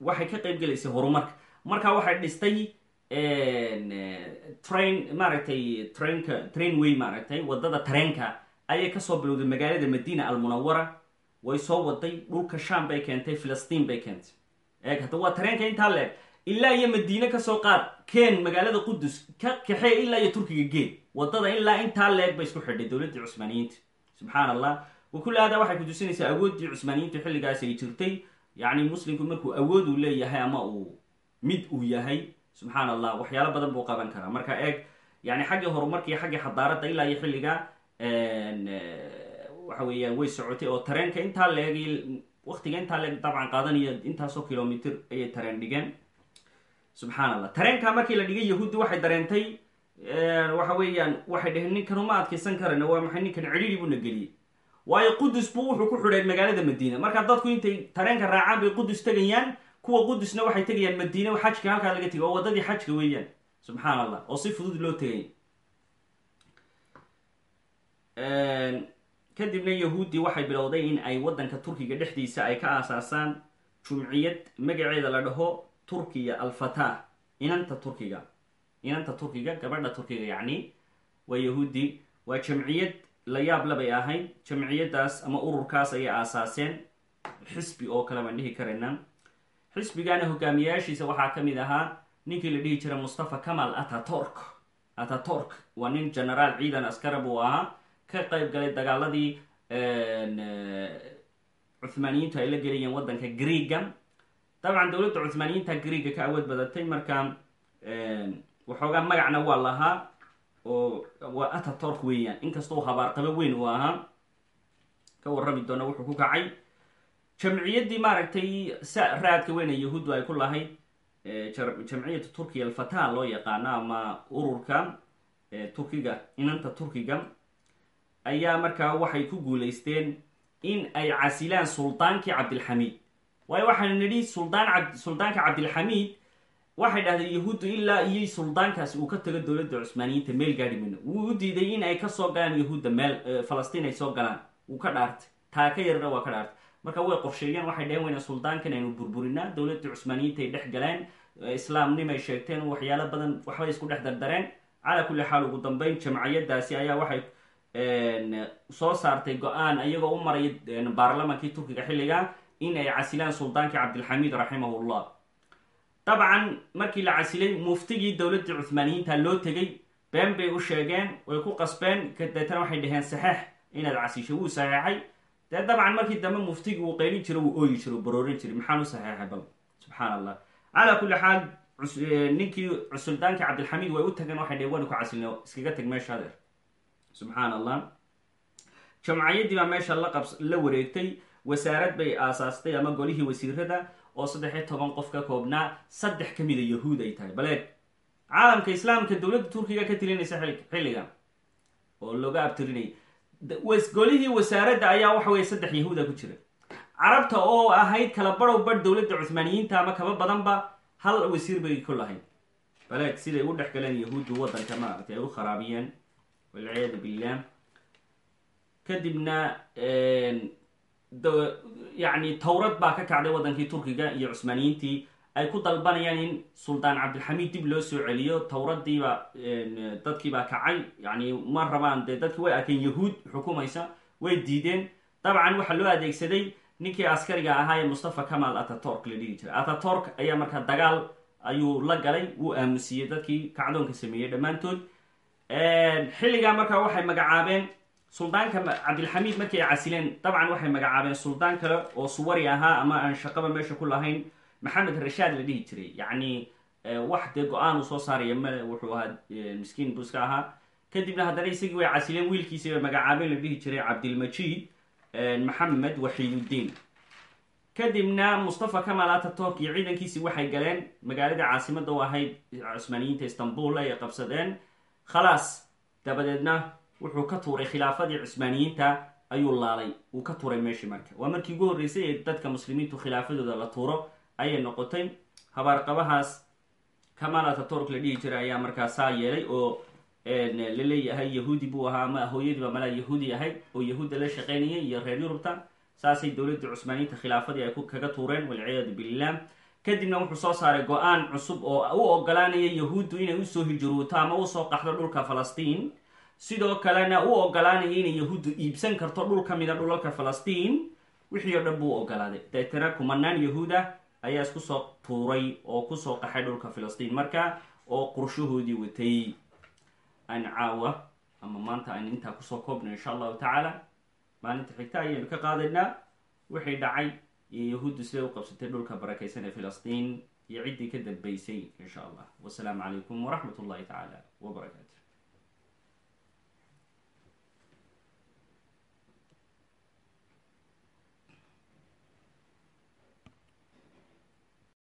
waxay ka qayb gelaysay horumarka. Marka waxay dhistay train maaragtay trainka trainway maaragtay waddada tareenka ayay ka soo bilowday magaalada madiina almunawara way soo waday dhulka sham bay keentay filistiin bay keentay eeg hadda waa tareenka intaa leeg ilaa iyo madiine ka soo qaad. Keen magaalada qudus ka kaxee ilaa iyo turkiga geed. Wadada ilaa intaa leeg bay isku xidhay dowladdii cusmaaniyiinta subxaan allah wakulli haadaa waxay kutusinaysaa awooddii cusmaaniyiintu xilligaas ay jirtay. Yacni muslimku markuu awood uu leeyahay ama uu mid uu yahay subxaan allah waxyaalo badan buu qaban karaa. Marka eeg yani xaggii horumarkii xaggii xadaaradda ilaa iyo xilliga waxa weeyaan way socotay oo tareenka intaa leegi waktiga intaa leeg dabcan qaadanayo intaasoo kilomitr ayay tareen dhigeen. Subxaan allah tareenka markii la dhigay yahuuddi waxay dareentay waxa weeyaan waxay dheheen ninkan uma adkaysan karana waa maxay ninkan cidhiiri buu na geliyey. Waayo qudus buu wuxuu ku xidhay magaalada madiina. Marka dadku intay tareenka raacaan bay qudus tegayaan kuwa qudusna waxay tegayaan madiina xajka halkaa laga tegay oo waddadii xajka weeyaan. Subxaan allah oo si fudud loo tegay kadibna yahuudi waxay bilowday in ay waddanka turkiga dhexdiisa ay ka aasaasaan jumciyad magaceeda la dhaho turkiya alfatah. Inanta turkiga inanta turkiga gabadha turkiga yacni waa yahuudi waa jamciyad la yaab labay ahayd jamciyadaas ama ururkaas ayay aasaaseen xisbi oo kale baan dhihi karaynaa xisbigana hogaamiyayaashiisa waxaa ka mid ahaa ninkii la dhihi jira mustafa kamal ataturk. Ataturk waa nin genaraal ciidan askara buu ahaa ka qayb galay dagaaladii cuhmaaniyiintu ay la gelayeen waddanka greega. Dabcan dowladda cuhmaaniyiinta greega ka awood badatay marka waxoogaa magacna waa lahaa oo waa ataturk weeyaan. Inkastoo habaarqabo weyn uu ahaa ka warrami doona wuxuu ku kacay. Jamciyaddii maaragtay raadka weyn ee yahuuddu ay ku lahayd jamciyatu turkiya alfataha loo yaqaano ama ururka turkiga inanta turkiga ayaa markaa waxay ku guulaysteen in ay casilaan suldaankii cabdilxamiid. Waayo waxaanu nidhi suldaan suldaanka cabdilxamiid waxay dhahdeen yahuuddu ilaa iyo suldaankaasi uu ka tago dowladda cusmaaniyiinta meel gaadhi mayno wuu u diiday in ay ka soo galaan yahuudda meel falastiin ay soo galaan. Wuu ka dhaartay. Taa ka yarna waa ka dhaartay. Marka way qorsheeyeen waxay dhaheen wayna suldaankan aynu burburinaa. Dowladda cusmaaniyiinta ay dhex galeen. Islaamnimay sheegteen waxyaalo badan waxbay isku dhex dardareen. Calaa kulli xaal ugu dambeyn jamciyadaasi ayaa waxay soo saartay go'aan iyagoo u maraya baarlamaankii turkiga xilliga in ay casilaan sultaankii cabdilxamiid raximahullah. Dabcan markii la casilay muftigii dowladdii cuhmaaniyiinta loo tegay been bay u sheegeen way ku qasbeen deetana waxay dhaheen saxeex inaad casisho wuu saxeexay dee dabcan markii dambe muftigii wuu qaylin jiro wuu ooyi jiro baroorin jiray maxaan u bal subxaan allah calaa kulli xaal ninkii sultaankii cabdilxamiid way u tageen waxay dhaheen waynu ku casilno iskaga tag meesha adeer subxaan allah jamcayaddii baa meesha la wareegtay. Wasaarad bay aasaastay ama golihii wasiirada oo saddex iyo toban qof ka koobnaa saddex ka mida yahuud ay tahay. Baleeg caalamka islaamka dowladda turkiga ka tilinaysa xilliga oo looga abtirinay. Golihii wasaaradda ayaa waxa weye saddex yahuuda ku jira. Carabta oo ahayd kala barow bar dowladda cuhmaaniyiinta ama kaba badanba hal wasiir bay ku lahayd. Baleeg siday u dhex galeen yahuuddu waddanka maaragtay ay u kharaabiyeen walciyaadu billah kadibna yacni towrad baa ka kacday waddankii turkiga iyo cusmaaniyiintii ay ku dalbanayaan in suldaan cabdilxamiid dib loo soo celiyo. Towraddiiba dadkiibaa kacay. Yani ma rabaan dee dadkii way arkeen yahuud xukumaysa way diideen. Dabcan waxaa loo adeegsaday ninkii askariga ahaa ee mustafa kamal ataturk la dhihi jiray. Ataturk ayaa markaa dagaal ayuu la galay wuu aamusiyey. Dadkii kacdoonka sameeyey dhammaantood xilligaa markaa waxay magacaabeen suldaanka cabdilxamiid markii ay casileen dabcan waxay magacaabeen suldaan kale oo suwari ahaa ama aan shaqaba meesha ku lahayn maxamed rashaad la dhihi jiray. Yacni wax dee go'aan uu soo saaraya male wuxuu ahaa miskiin buu iska ahaa. Kadibna haddana isagii way casileen wiilkiisi bay magacaabeen la dhihi jiray cabdilmajiid maxamed waxiiduddiin kadibna mustafa kamal ataturk iyo ciidankiisii waxay galeen magaalada caasimada u ahayd cusmaaniyiinta istanbul ay qabsadeen khalaas dabadeedna wuxuu ka tuuray khilaafadii cusmaaniyiinta ayuu laalay. Uu ka tuuray meeshii marka. Waa markii ugu horreysay ee dadka muslimiintu khilaafadooda la tuuro ayay noqotay habaarqabahaas. Kamal ataturk la dhihi jiray ayaa markaa saa yeelay oo la leeyahay yahuudi buu ahaa ama hooyadiiba malaa yahuudi ahayd oo yahuudda la shaqaynayay iyo reer yurubta saasay dowladda cusmaaniyiinta khilaafadii ay kaga tuureen walciyaadu billah kadibna wuxuu soo saaray go'aan cusub oo u ogolaanaya yahuuddu inay u soo hijrooto ama u soo qaxdo dhulka falastiin. Sidoo kalena u ogolaanaya inay yahuuddu iibsan karto dhul ka mida dhulalka falastiin. Wixii oo dhan buu ogolaaday. Deetana kumanaan yahuud ah ayaa isku soo tuuray oo ku soo qaxay dhulka filistiin marka oo qorshahoodii watay. Aan caawa ama maanta aan intaa ku soo koobna insha allahu tacaala. Maalinta xigta ayaynu ka qaadaynaa wixii dhacay iyo yahuuddu siday u qabsatay dhulka barakaysan ee filistiin iyo ciddii ka dambeysay insha allah wasalaamu calaykum waraxmat ullahi tacaala wbarakaatu